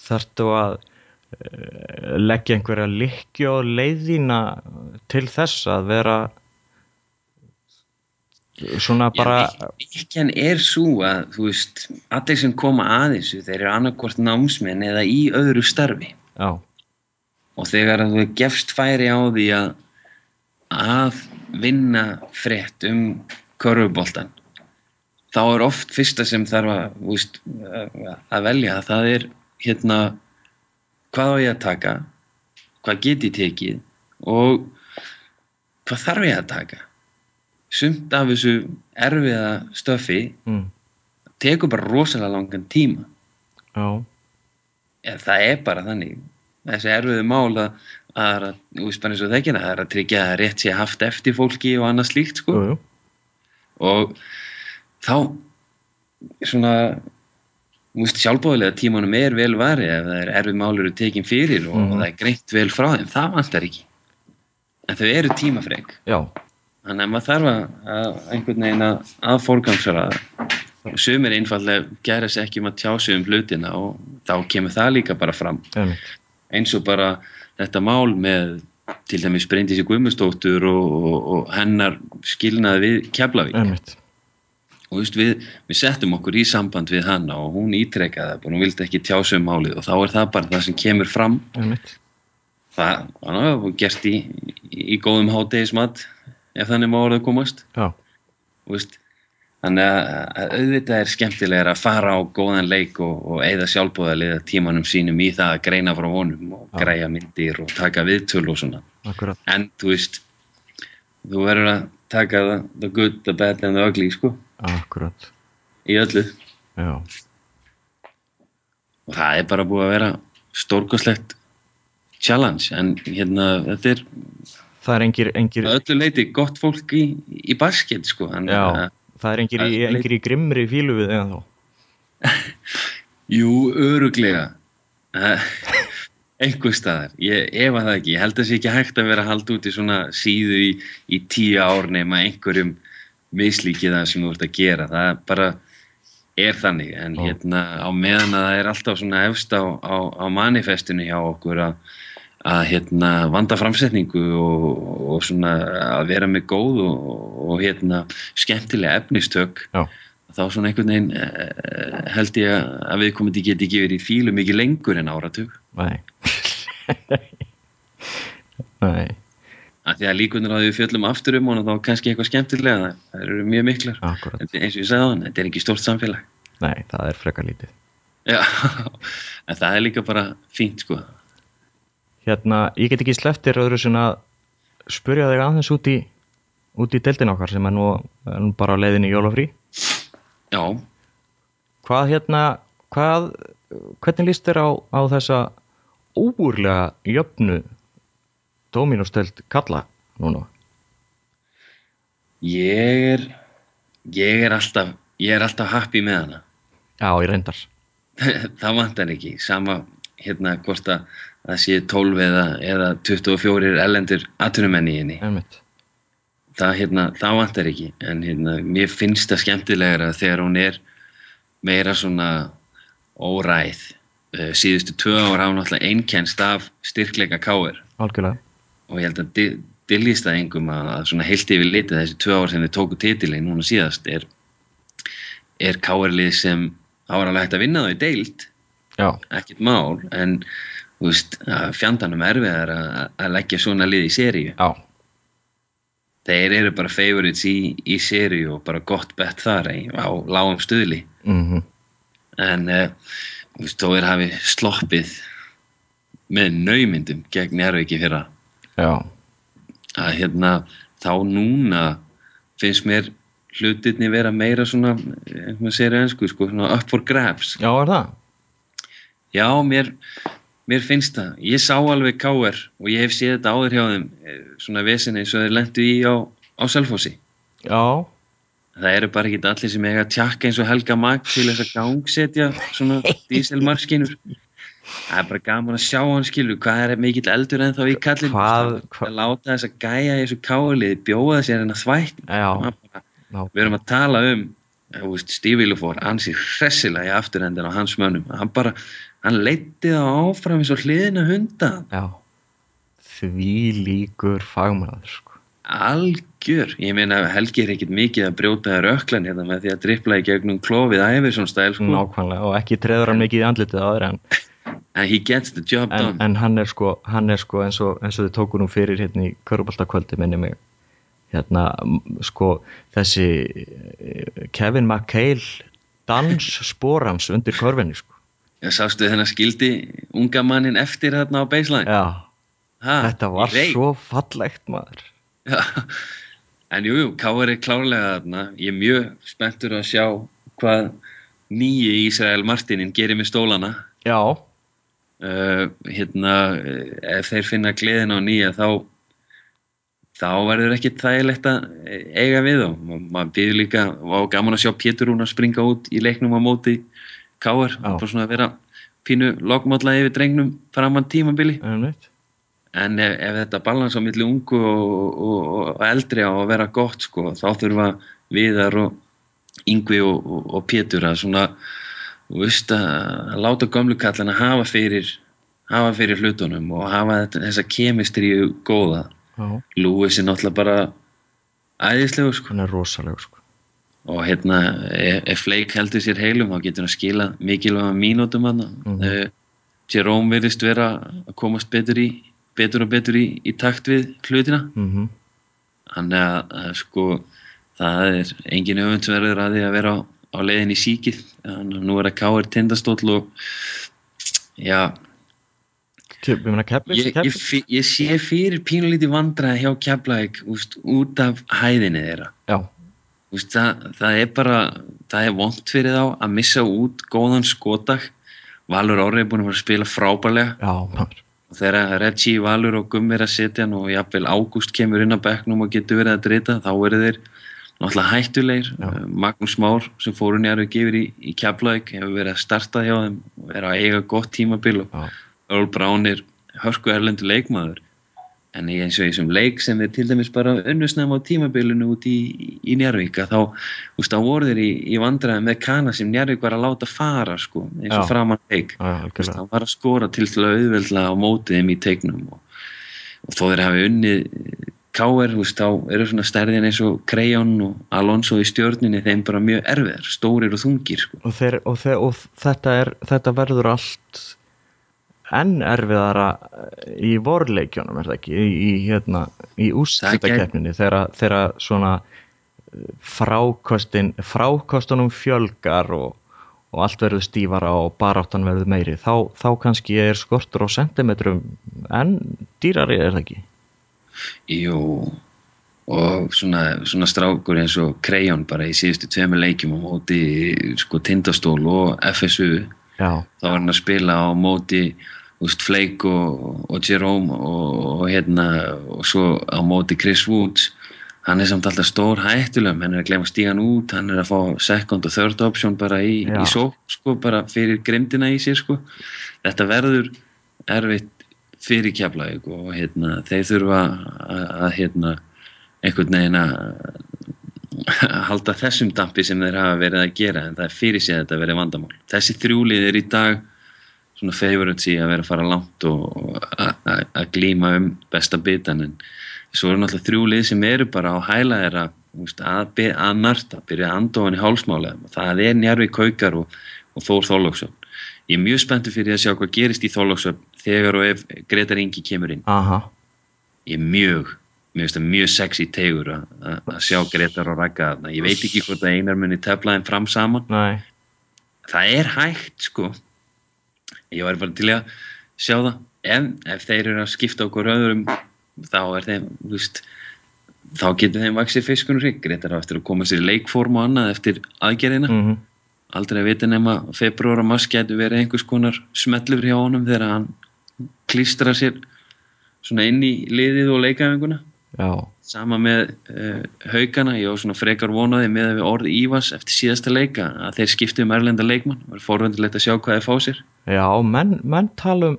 þarftu að uh, leggja einhverja likju á leiðina til þess að vera svona bara,
Líkjan er svo að, þú veist, allir sem koma að þessu, þeir eru annarkvort námsmenn eða í öðru starfi.
Já,
og þegar þú gefst færi á því að að vinna frétt um körfuboltan þá er oft fyrsta sem þarf að, veist, að velja. Það er hérna hvað á ég að taka? Hvað get ég tekið? Og hvað þarf ég að taka? Sumt af þessu erfiða stöfi
mm,
tekur bara rosalega langan tíma.
Já,
ja, það er bara þannig. Þessi erfiðu mál að, að, að það er að tryggja að rétt sé haft eftir fólki og annað slíkt sko. og þá svona veist sjálfbóðilega tímanum er vel varið ef það er erfið mál eru tekin fyrir og,
Mhm.
og það er greint vel frá þeim, það vantar ekki. En þau eru tímafreg
já,
þannig að maður þarf að, að einhvern veginn að, að forgangsara sumir einfallega gera sér ekki um að tjá sig um hlutina og þá kemur það líka bara fram.
Einmitt,
eins og bara þetta mál með til dæmis Bryndísi Guðmustóttur og, og, og hennar skilnaði við Keflavík.
Einmitt,
og veist, við, við settum okkur í samband við hana og hún ítrekkaði það, hún vildi ekki tjá sig um málið og þá er það bara það sem kemur fram. Það var gert í, í, í góðum hátegismat ef þannig má orðið komast. Veist, þannig að, að auðvitað er skemmtilegur að fara á góðan leik og, og eigða sjálfbóðaliða tímanum sínum í það að greina frá honum og
Já.
græja myndir og taka viðtöl og svona.
Akkurat,
en þú veist þú verður að taka the, the good, the bad and the ugly sko,
akkurat,
í öllu.
Já,
og það er bara búið að vera stórkoslegt challenge en hérna þetta er
það er engir, engir,
öllu leiti gott fólk í, í basket sko þannig
já,
að
það er engir, í,
Það
engir í grimmri fílu við eða þá,
Jú, öruglega Eh, einhver staðar, ég efa það ekki. Ég held að það sé ekki hægt að vera að halda út í svona síðu í, í tíu ár nema einhverjum mislíkið það sem þú ert að gera, það bara er þannig, en
Já.
hérna á meðan að það er alltaf svona efst á, á, á manifestinu hjá okkur að, að hérna vanda framsetningu og, og svona að vera með góð og, og hérna skemmtilega efnistök
Já,
þá svona einhvern veginn uh, held ég að við komum geti ekki verið í fílu mikið lengur en áratug.
Nei. Nei,
að því að líkunar á því við fjöllum aftur um hana þá kannski eitthvað skemmtilega það eru mjög miklar.
Akkurat.
Eins og ég sagði á hann, þetta er ekki stórt samfélag.
Nei, það er frekar lítið.
Já, en það er líka bara fínt sko.
Hérna, ég get ekki sleftir öðru sem að spurja þig aðeins út í út í deildin okkar sem er nú, er nú bara á leiðinni í jólafrí
Já,
Hvað hérna, hvað hvernig líst þér á, á þessa óurlega jöfnu Dominostöld kalla núna?
ég er ég er alltaf ég er alltaf happy með hana
Já, ég reyndar
það vantar ekki sama hérna hvort að það sé 12 eða, eða 24 ellendur atvinnumenni í henni
Einmitt.
Það, hérna, það vantar ekki. En hérna, mér finnst það skemmtilegra þegar hún er meira svona óræð. Uh, síðustu tvö ár hafa náttúrulega einkennst af styrkleika káir
Algjörlega.
Og ég held að di- dyljist það engum að, svona heilt yfir litið þessi tvö ár sem þið tóku titilin núna síðast er, er káirlið sem það hægt að vinna þá í deild.
Já,
ekkert mál en veist, fjandanum erfiðar að, að leggja svona lið í seríu.
Já,
þeir eru bara favorites í, í seríu og bara gott bett þar eh, á lágum stuðli.
Mhm.
En uh, þú veist, þó er hafi sloppið með naumyndum gegn Njárvíki fyrra.
Já,
að hérna þá núna finnst mér hlutirni vera meira svona, maður segir ennsku sko, svona up for grabs.
Já, er það?
Já, mér, mér finnst það. Ég sá alveg K.R. og ég hef séð þetta áður hjá þeim eh, svona vesen eins og þeir lendu í á, á Selfossi.
Já,
Það eru bara ekki allir sem eiga að tjakka eins og Helga Mag til þess að gangsetja svona díselmarskinur. Það er bara gaman að sjá hann skilur hvað er mikill eldur en þá í kallinu.
Hvað- hvað-
Að láta þess að gæja í þessu K.R.liði bjóða sér þvætt.
já,
Bara,
já,
við erum að tala um Williford, hann sé hressilega í afturhendin á hans mönnum. Hann bara, hann leiti það áfram eins og hliðina hunda.
já. Því líkur fagmaður, sko.
algjör, ég meina Helgi er ekkit mikið að brjóta þér öklan hérna með því að drippla í gegnum klófið Iverson stæl sko,
Nákvæmlega, og ekki treður hann mikið í andlitið aður en,
en he gets the job
en,
done
en hann er sko, hann er sko eins og, eins og þið tóku nú fyrir hérna í köruboltakvöldi minni mig hérna, sko, þessi eh, Kevin McHale dans sporans undir körfinni, sko.
Ég sástu þennan skildi unga mannin eftir þarna á baseline?
Já,
ha,
þetta var svo fallegt maður.
Já. en jú, jú, Káar er klárlega þarna. Ég er mjög spenntur að sjá hvað nýji Ísrael Martinin gerir með stólana.
Já,
uh, hérna, eh, ef þeir finna gleðin á nýja þá þá verður ekki þægilegt að eiga við þá. Ma- Maður býður líka, var gaman að sjá Pétur Rúnar springa út í leiknum á móti Káar,
Já.
bara svona að vera pínu lokmálla yfir drengnum framann tímabili. En ef, ef þetta balans á milli ungu og, og, og eldri á að vera gott, sko, þá þurfa Viðar og Yngvi og, og, Pétur að svona, veist, að láta gömlu kallana hafa fyrir, hafa fyrir hlutunum og hafa þetta, þessa kemistríu góða.
Já,
Lewis er náttúrulega bara æðislegur, sko.
hann er rosalegur, sko.
Og hérna, ef, Flake heldur sér heilum, þá getur hann skila mikilvæga mínútum hann.
Mhm.
Uh, Jerome virðist vera að komast betur í, betur og betur í, í takt við hlutina.
Mm
Þannig að, að sko, það er engin öfundsverður að því að vera á, á leiðin í síkið. Þannig að nú er að káir tindastóll og já,
keppis,
ég, ég, ég sé fyrir pínulítið vandræði hjá Keflæk út af hæðinni þeirra.
Já,
Úst, það, það er bara, það er vond fyrir þá að missa út góðan skotak. Valur Orri er búin að fara að spila frábærlega
já,
og þegar Reggie, Valur og Gummi er að setja og jafnvel Ágúst kemur inn á bekknum og getur verið að drita, þá eru þeir náttúrulega hættulegir.
Já.
Magnús Már sem fóru njárvík yfir í, í Keflæk hefur verið að starta hjá þeim og er að eiga gott tímabil og
Já,
Earl Brown er hörku erlendur leikmaður en eins og í þessum leik sem þeir til dæmis bara unnusnæm á tímabilinu út í, í Njarvík að þá, þú veist, þá voru þeir í, í vandræði með kana sem Njarvík var að láta fara sko, eins og
Já.
framan leik
já, já,
Þú veist,
algjörlega.
hann var að skora til til að auðveldla á mótið þeim í teiknum og, og þó þeir hafi unnið K.R. þú veist, þá eru svona stærðin eins og Krejón og Alonso í stjórninni þeim bara mjög erfiðar, stórir og þungir sko.
og, þeir, og, þeir, og þetta, er, þetta verður allt enn erfiðara í vorleikjónum er það ekki? Í, í, hérna, í úrslitakeppninni þegar, þegar svona eh, frákostin frákostunum fjölgar og, og allt verður stífara og baráttan verður meiri þá, þá kannski er skortur á sentimetrum en dýrari er það ekki?
Jú, og svona, svona strákur eins og Krejón bara í síðustu tveimur leikjum á móti sko Tindastól og FSU
já,
þá var hann að spila á móti úst, Flake og, og Jerome og, og hérna og svo á móti Chris Woods. Hann er samt alltaf stór hættulegum hann er að glemma stígan út, hann er að fá second og third option bara í, í sók sko, bara fyrir grimdina í sér sko. þetta verður erfitt fyrir keflaug og hérna, þeir þurfa að, hérna, einhvern veginn að halda þessum dampi sem þeir hafa verið að gera en það er fyrir sig að þetta verið vandamál. Þessi þrjúlið er í dag svona favorites í að vera að fara langt og að- glíma um besta bitan en svo eru náttúrulega þrjúlið sem eru bara á hæla þeirra að, að narta, byrja að andofan í hálsmálega og það er Njarvi Kaukar og, og Þór Þorlóksson ég er mjög spenntur fyrir að sjá hvað gerist í Þorlóksson þegar og ef Gretar Ingi kemur inn.
Aha.
Ég er mjög mér finnst það mjög sexy tegur að, sjá Gretar og Ragga þarna. Ég veit ekki hvort að einar muni tefla þeim fram saman.
Nei,
það er hægt sko. Ég var bara til að sjá það. En ef þeir eru að skipta okkur öðrum þá er þeim þú veist, þá getur þeim vaksið fiskunum hrygg Gretar á eftir að koma sér í leikform og annað eftir aðgerðina.
Mm
aldrei að vita nema februar og mars getur verið einhvers konar smellur hjá honum þegar hann klístra sér svona inn í liðið og leikæfinguna
já,
sama með uh, haugana, ég var svona frekar vonaði með að við orð Ívas eftir síðasta leika að þeir skiptu um erlenda leikmann. Var forvendilegt að sjá hvað þeir fá sér.
Já, menn, menn talum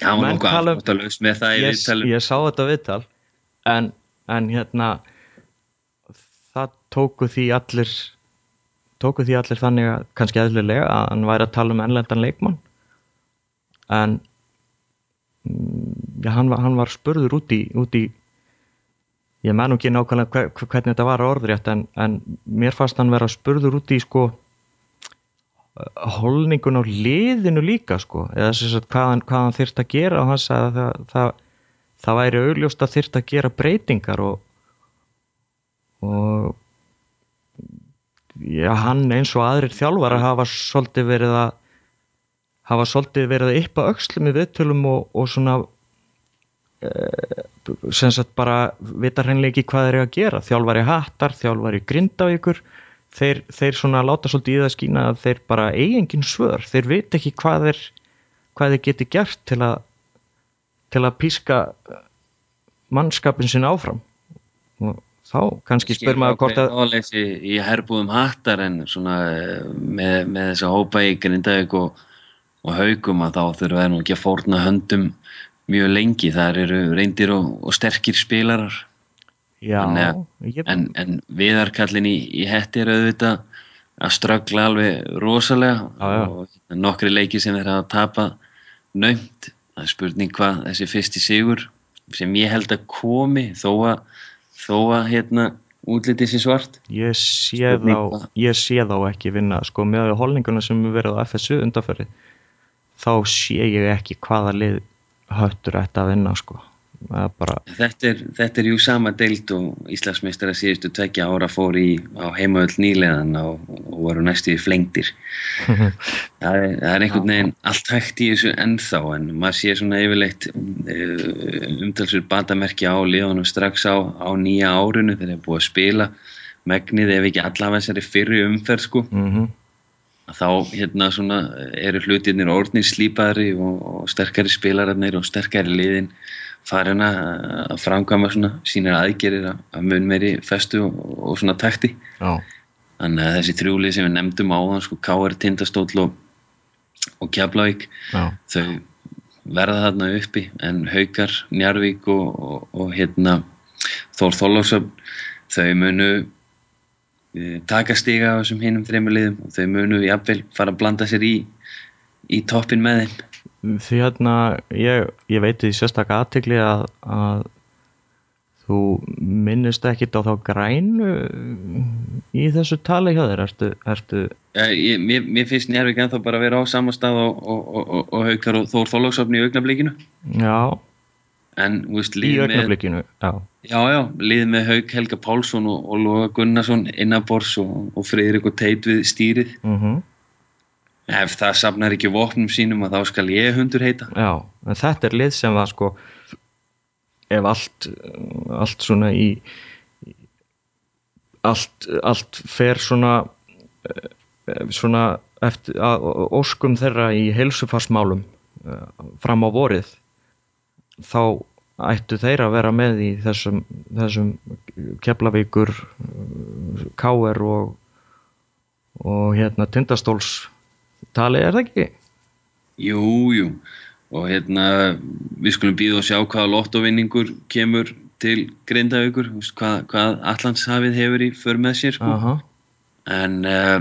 Já,
Menn um-
í
ég, ég sá þetta viðtal en, en hérna það tóku því allir tóku því allir þannig að kannski eðlilega að hann væri að tala um ennlendan leikmann. En já, hann, var, hann var spurður út í, út í ég menn ekki nákvæmlega hver, hver- hvernig þetta var orðrétt en, en mér fannst hann vera spurður út í sko holningun á liðinu líka sko, eða sem sagt hvað hann, hann þyrft að gera og hann sagði að það, það, það væri augljóst að þyrft að gera breytingar og og já, hann eins og aðrir þjálfara hafa svolítið verið að hafa svolítið verið að yppa öxlum í viðtölum og, og svona sem sagt bara vita hreinlega ekki hvað þeir eru að gera. Þjálfari hattar, þjálfari grindavíkur þeir, þeir svona láta svolítið í það skína að þeir bara eigingin svör. Þeir veit ekki hvað þeir hvað þeir geti gert til að til að píska mannskapin sinna áfram. Og þá kannski spyr maður hvort að
Ráðleysi í herbúðum hattar en svona eh, með, með þessa hópa í Grindavík og, og haugum að þá þurfa þeir nú ekki að fórna höndum mjög lengi, þar eru reyndir og, og sterkir spilarar.
Já,
að-
ég,
en, en viðarkallin í, í hetti er auðvitað að ströggla alveg rosalega
Já, já.
og nokkri leiki sem þeir hafa tapað naumt, það er spurning hvað þessi fyrsti sigur sem ég held að komi þó að þó að hérna útlitið sér svart.
Ég sé þá ég sé þá ekki vinna. Sko með holninguna sem við verið á FSU undanferði þá sé ég ekki hvaða lið höttur ætti að vinna sko. Það er bara,
þetta er, þetta er jú sama deild og Íslandsmeistara síðustu tveggja ára fór í á heimavöld nýleðan og, og voru næstu í flengdir. Það er, það er einhvern veginn allt hægt í þessu ennþá en maður sé svona yfirleitt uh, umtalsur batamerki á liðunum strax á, á nýja árinu þegar þeir búið að spila. Megnið ef ekki allavega þessari fyrri umferð sko.
Mm
að þá hérna svona eru hlutirnir orðnir slípari og, og sterkari spilararnir og sterkari liðin farin að framkvæma svona sínar aðgerir að, að mun meiri festu og, og svona takti
já,
þannig að þessi þrjúlið sem við nefndum áðan sko K.R. Tindastóll og, og Keflavík
já,
þau verða þarna uppi en Haukar, Njarvík og, og, og hérna Þór Þorlóksöfn þau munu taka stiga á þessum hinum þreymur liðum og þau munu jafnvel fara að blanda sér í í toppin með þeim.
Því hérna ég, ég veit því sérstakka aðtegli að, að Þú minnist ekkit á þá grænu í þessu tali hjá þér, ertu, ertu,
Eh, ég, mér, mér finnst Njárvík ennþá bara að vera á sama stað og, og, og, og, Haukar og Þór Þorlóksofni í augnablikinu.
Já,
en veist,
í augnablikinu, já,
já, já, lið með Hauk Helga Pálsson og, og Loga Gunnarsson innabors og, og Friðrik og Teit við stýrið.
Mhm,
ef það safnar ekki vopnum sínum að þá skal ég hundur heita.
Já, en þetta er lið sem var sko, ef allt, allt svona í, allt, allt fer svona, eh, svona eftir að óskum þeirra í heilsufarsmálum eh, fram á vorið, þá ættu þeir að vera með í þessum, þessum Keflavíkur Káer og, og hérna Tindastóls tali er það ekki?
Jú, jú og hérna við skulum býða og sjá hvaða lottovinningur kemur til Grindavíkur hvað, hvað Allandshafið hefur í för með sér sko.
Aha,
en uh,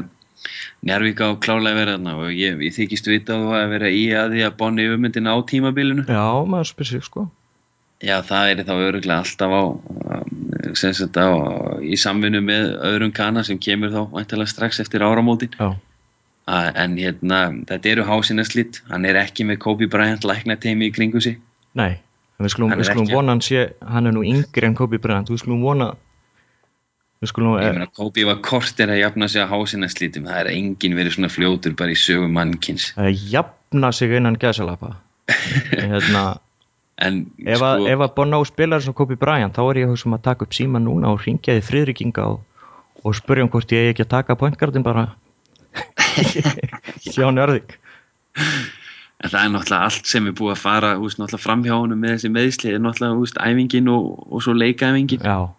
Njarvík á klálega verið þarna og ég, ég þykist vita að þú hafi verið í að því að bonni ummyndin á tímabilinu.
Já, maður spyr sig sko.
Já, það er þá öruglega alltaf á, um, sagt á, í samvinnu með öðrum kana sem kemur þá væntalega strax eftir áramótin.
Já,
en hérna, þetta eru hásina slitt, hann er ekki með Kobe Bryant læknateimi í kringu sig.
nei, við skulum, skulum vona hann sé, hann er nú yngri en Kobe Bryant, við skulum vona skulum,
Ég
eh,
meina, Kobe var kortir að jafna sig að hásina slittum, það er enginn verið svona fljótur bara í sögu mannkins.
að jafna sig innan gæsalapa hérna,
En
ef, að, ef að Bono spilar svo Kobe Bryant, þá er ég að um að taka upp síma núna og ringja því friðrikinga og, og spurja um hvort ég eigi ekki að taka pointgardin bara. Hjá Njörðvík
En það er náttúrulega allt sem er búið að fara úst, framhjá honum með þessi meðsli er náttúrulega úst, æfingin og, og svo leikaæfingin.
Já,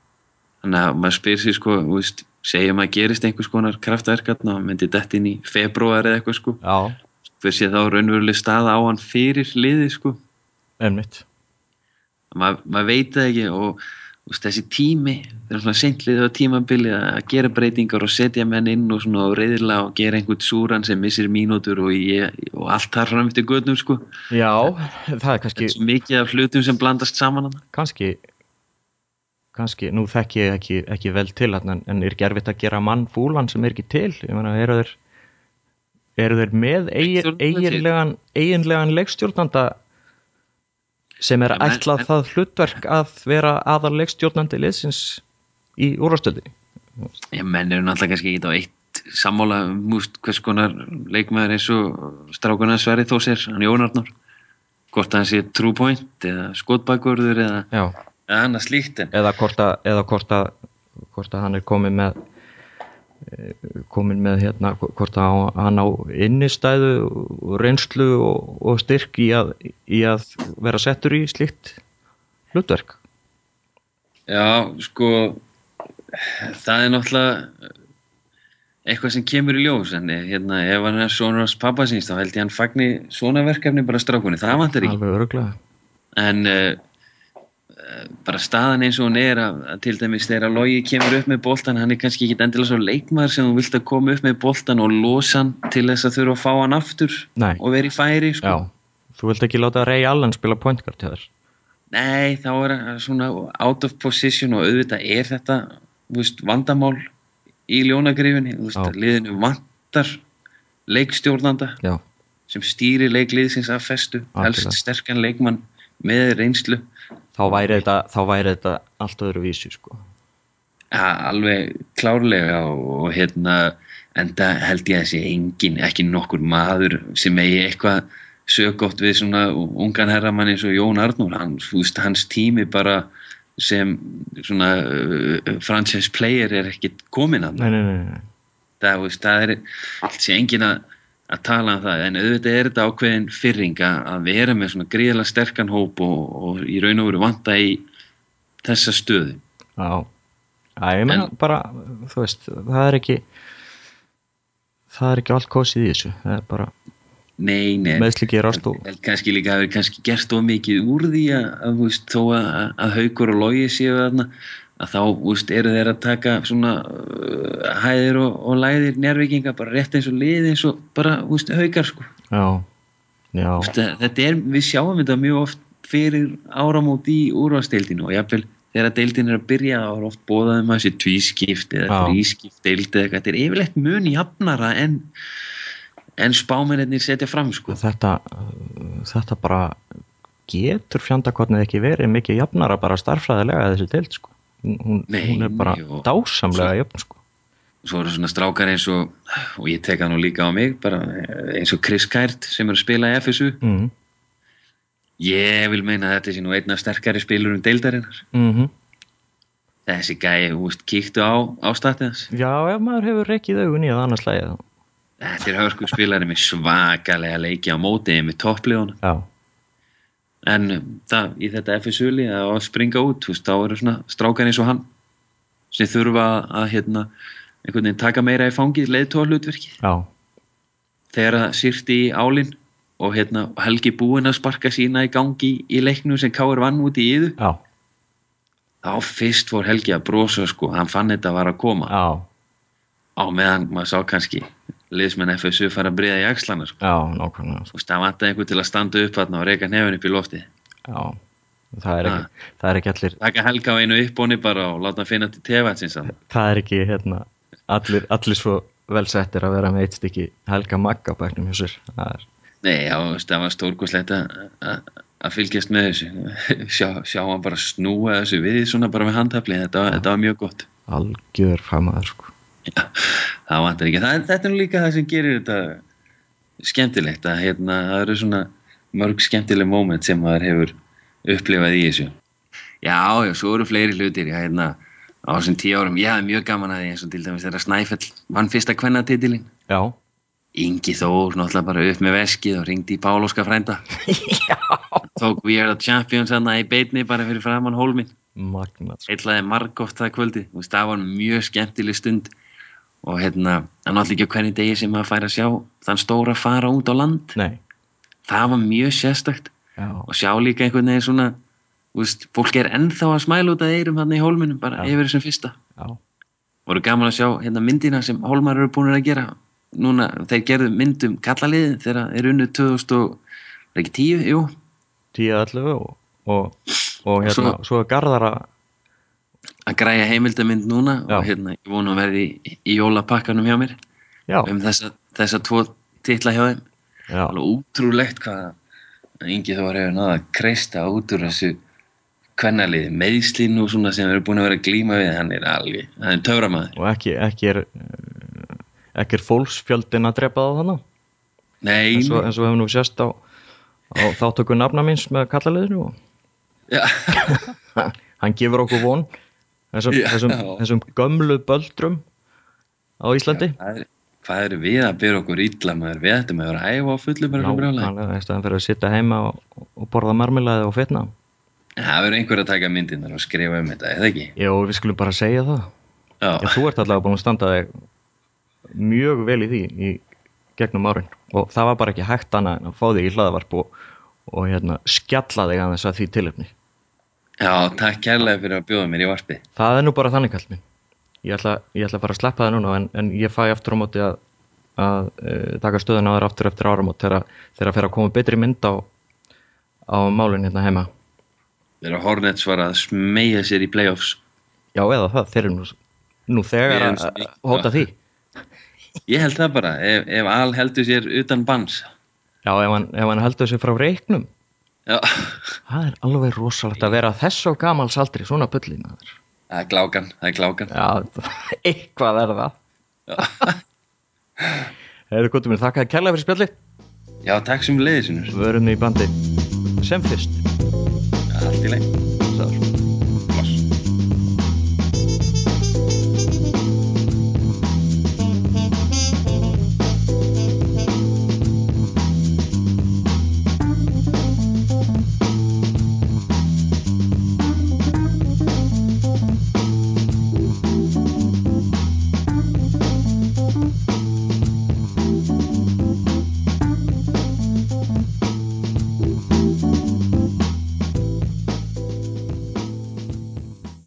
Þannig að maður spyr sér sko, úst, segjum að gerist einhvers konar kraftverkarn og myndi dett inn í februar eða eitthvað sko.
já,
Hver sé þá raunveruleg staða á hann fyrir liði sko.
einmitt
Maður mað veit það ekki og úst, þessi tími, það er svona seintlið á tímabili að gera breytingar og setja menn inn og svona og reyðilega og gera einhvern súran sem missir mínútur og, ég, og allt þar fram eftir gödnum sko.
Já, það er kannski,
Það er mikið af hlutum sem blandast saman
kannski kannski, nú þekki ég ekki, ekki vel til þarna, en, en er ekki erfitt að gera mann fúlan sem er ekki til? Ég meina, eru þeir eru þeir með eiginlegan eiginlegan leikstjórnanda sem er
menn-
ætlað
en-
það hlutverk að vera aðal leikstjórnandi liðsins í úrvastöldinni
Já, menn eru náttúrulega kannski ekki á eitt sammála um múst, hvers konar leikmaður eins og strákunar Sverri Þósir, hann Jón Arnór hvort hann sé true point eða skotbakvörður eða,
Já,
annað slíkt en
eða hvort að, eða hvort að, hvort að hann er komin með eh, komin með hérna hvort að hann á innistæðu og reynslu og, og styrk í að, í að vera settur í slíkt hlutverk.
Já, sko það er náttúrulega eitthvað sem kemur í ljós en hérna, ef hann er sonur hans pappa síns þá held ég hann fagni svona verkefni bara strákunni, það vantar
alveg öruglega
en uh, bara staðan eins og hún er að, að til dæmis þegar að logi kemur upp með boltan hann er kannski ekki endilega svo leikmaður sem þú vilt að koma upp með boltan og losa hann til þess að þurfa að fá hann aftur
Nei.
og vera í færi sko.
Já, þú vilt ekki láta Ray Allen spila pointguard til þér?
Nei þá er svona out of position og auðvitað er þetta veist, vandamál í ljónagrifinni liðinu vantar leikstjórnanda
Já,
sem stýrir leikliðsins af festu helst sterkan leikmann með reynslu
þá væri þetta, þá væri þetta allt öðru vísi sko.
Ja, alveg klárlega og, og hérna enda held ég að sé engin, ekki nokkur maður sem eigi eitthvað sögótt við svona ungan herramann eins og Jón Arnór, hann, þú veist, hans tími bara sem svona uh, franchise player er ekkit komin að
Nei, nei, nei, nei.
það, það er allt sé engin að, að tala um það. En auðvitað er þetta ákveðin fyrring að að vera með svona gríðlega sterkan hóp og, og í raun og veru vanta í þessa stöðu.
Já, Já ég meina
En-
bara, þú veist, það er ekki það er ekki allt kosið í þessu. Það er bara,
Nei, nei, kannski líka hafi kannski gert of mikið úr því að, að að, að haukur og logi séu þarna að þá veist, eru þeir að taka svona uh, hæðir og, og læðir njárvikinga bara rétt eins og lið eins og bara veist, haukar sko
já, já,
veist, þetta er, við sjáum þetta mjög oft fyrir áramót í úrvasteildinu og jafnvel þegar deildin er að byrja þá er oft bóðað um að þessi tvískipt eða
Já.
þrískipt deild eða þetta er yfirleitt mun jafnara en, en spámennir setja fram sko.
þetta, þetta bara getur fjandakotnið ekki verið mikið jafnara bara starffræðilega þessi deild sko. Hún,
Nei,
hún er bara
og-
dásamlega jöfn sko.
svo eru svona strákar eins og og ég tek það nú líka á mig bara eins og Chris Kært sem er að spila í FSU
mm
ég vil meina að þetta sé nú einna sterkari spilurum deildarinnar.
-hmm.
þessi gæi, þú veist, kíktu á ástættið hans.
Já, ef maður hefur reikið augun í það annars lægið
þetta er hörku spilari með svakalega leiki á móti með toppliðunum.
Já,
en um, það, í þetta FSU-li að springa út, veist, þá eru svona strákar eins og hann sem þurfa að hérna, einhvern veginn taka meira í fangið
já,
þegar það sýrti í álinn og hérna, Helgi búinn að sparka sína í gangi í leiknum sem Káur vann út í yðu
já,
þá fyrst fór Helgi að brosa sko, hann fann þetta var að koma.
Já,
á meðan maður sá kannski liðsmenn FSU fara að breyða í axlana sko.
já, nákvæmlega sko.
Það vantaði einhver til að standa upp þarna og reyka nefn upp í lofti.
Já, það er ekki, það er ekki allir
taka Helga á einu uppbóni bara og láta hann finna til tefatsins hann.
Það er ekki hérna, allir, allir svo vel settir að vera með eitt stykki helga magga bæknum það er,
Nei, já, það var stórkoslegt að- að að fylgjast með þessu. Sjá, sjá hann bara snúa þessu við svona bara með handhafli, þetta, þetta var mjög gott.
Algjör fagmaður sko.
Já, það vantar ekki, það, þetta er nú líka það sem gerir þetta skemmtilegt að hérna, það eru svona mörg skemmtileg moment sem maður hefur upplifað í þessu. Já, já, svo eru fleiri hlutir já, hérna, á þessum tíu árum, ég hafði mjög gaman að því eins og til dæmis þegar Snæfell vann fyrsta kvennatitilin
já,
Ingi Þór náttúrulega bara upp með veskið og ringdi í Pálóska frænda.
Já.
Tók We Are The Champions þarna í beitni bara fyrir framann hólminn.
Magnað sko.
heitlaði margóft það kvöldi. Það var mjög skemmtileg stund og hérna, er náttúrulega ekki á hvernig degi sem maður fær að sjá þann stóra fara út á land.
Nei,
það var mjög sérstakt.
Já,
og sjá líka einhvern veginn svona veist, fólk er ennþá að smæla út að eirum hann í hólminum bara
Já.
yfir þessum fyrsta.
Já,
voru gaman að sjá hérna myndina sem hólmar eru búin að gera. Núna, þeir gerðu myndum kallaliðin þegar þeir unnu 2000 og, var ekki 10, jú.
10-11 og, og, og hérna,
svo-
svo er Garðara
að græja heimildamind núna
Já.
og hérna, ég vona að verði í, í jólapakkanum hjá mér.
Já,
um þessa, þessa tvo titla hjá þeim.
Já,
alveg útrúlegt hvað að Ingi Þór hefur náða að kreista út úr þessu kvennaliði, meðslinn og svona sem við erum búin að vera glíma við. Hann er alveg, hann er töframaður.
Og ekki, ekki er ekki er fólksfjöldin að drepa það þannig
Nei,
eins og, eins og hefur nú sést á, á þáttöku nafna míns með kallaliðinu og
já,
hann gefur okkur von þessum,
Já.
þessum, þessum gömlu böldrum á Íslandi.
Hvað, er, hvað er við að byrja okkur illa maður, við ættum að vera að æfa á fullu
í staðan fyrir að sitja heima og, og borða marmilaði og fitna.
Það verður einhver að taka myndirnar og skrifa um þetta, eða ekki?
Jó, við skulum bara segja það.
Já,
Já, þú ert allavega búin að standa þig mjög vel í því í gegnum árin. Og það var bara ekki hægt annað en að fá þig í hlaðavarp og, og hérna, skjalla þig aðeins að því tilöfni
já takk kærlega fyrir að bjóða mér í varpið.
Það er nú bara þannig kall minn ég ætla, ég ætla bara að sleppa það núna en, en ég fæ aftur á móti að, að uh, taka stöðun á þér aftur eftir áramót þegar þegar að fer að koma betri mynd á, á málun hérna heima
Þegar Hornets var að smeyja sér í playoffs.
Já, eða það, þeir eru nú, nú þegar að að hóta því
Ég held það bara, ef, ef Al heldur sér utan bans.
Já, ef hann, ef hann heldur sig frá reiknum Það er alveg rosalegt að vera þess og gamals aldrei svona bulli maður.
það er glákan, það er glákan.
Já, eitthvað er það. Hefur gott um mér þakkaði kærlega fyrir spjalli.
Já, takk sem leiðisinur.
Vörum í bandi sem fyrst.
Allt í leið.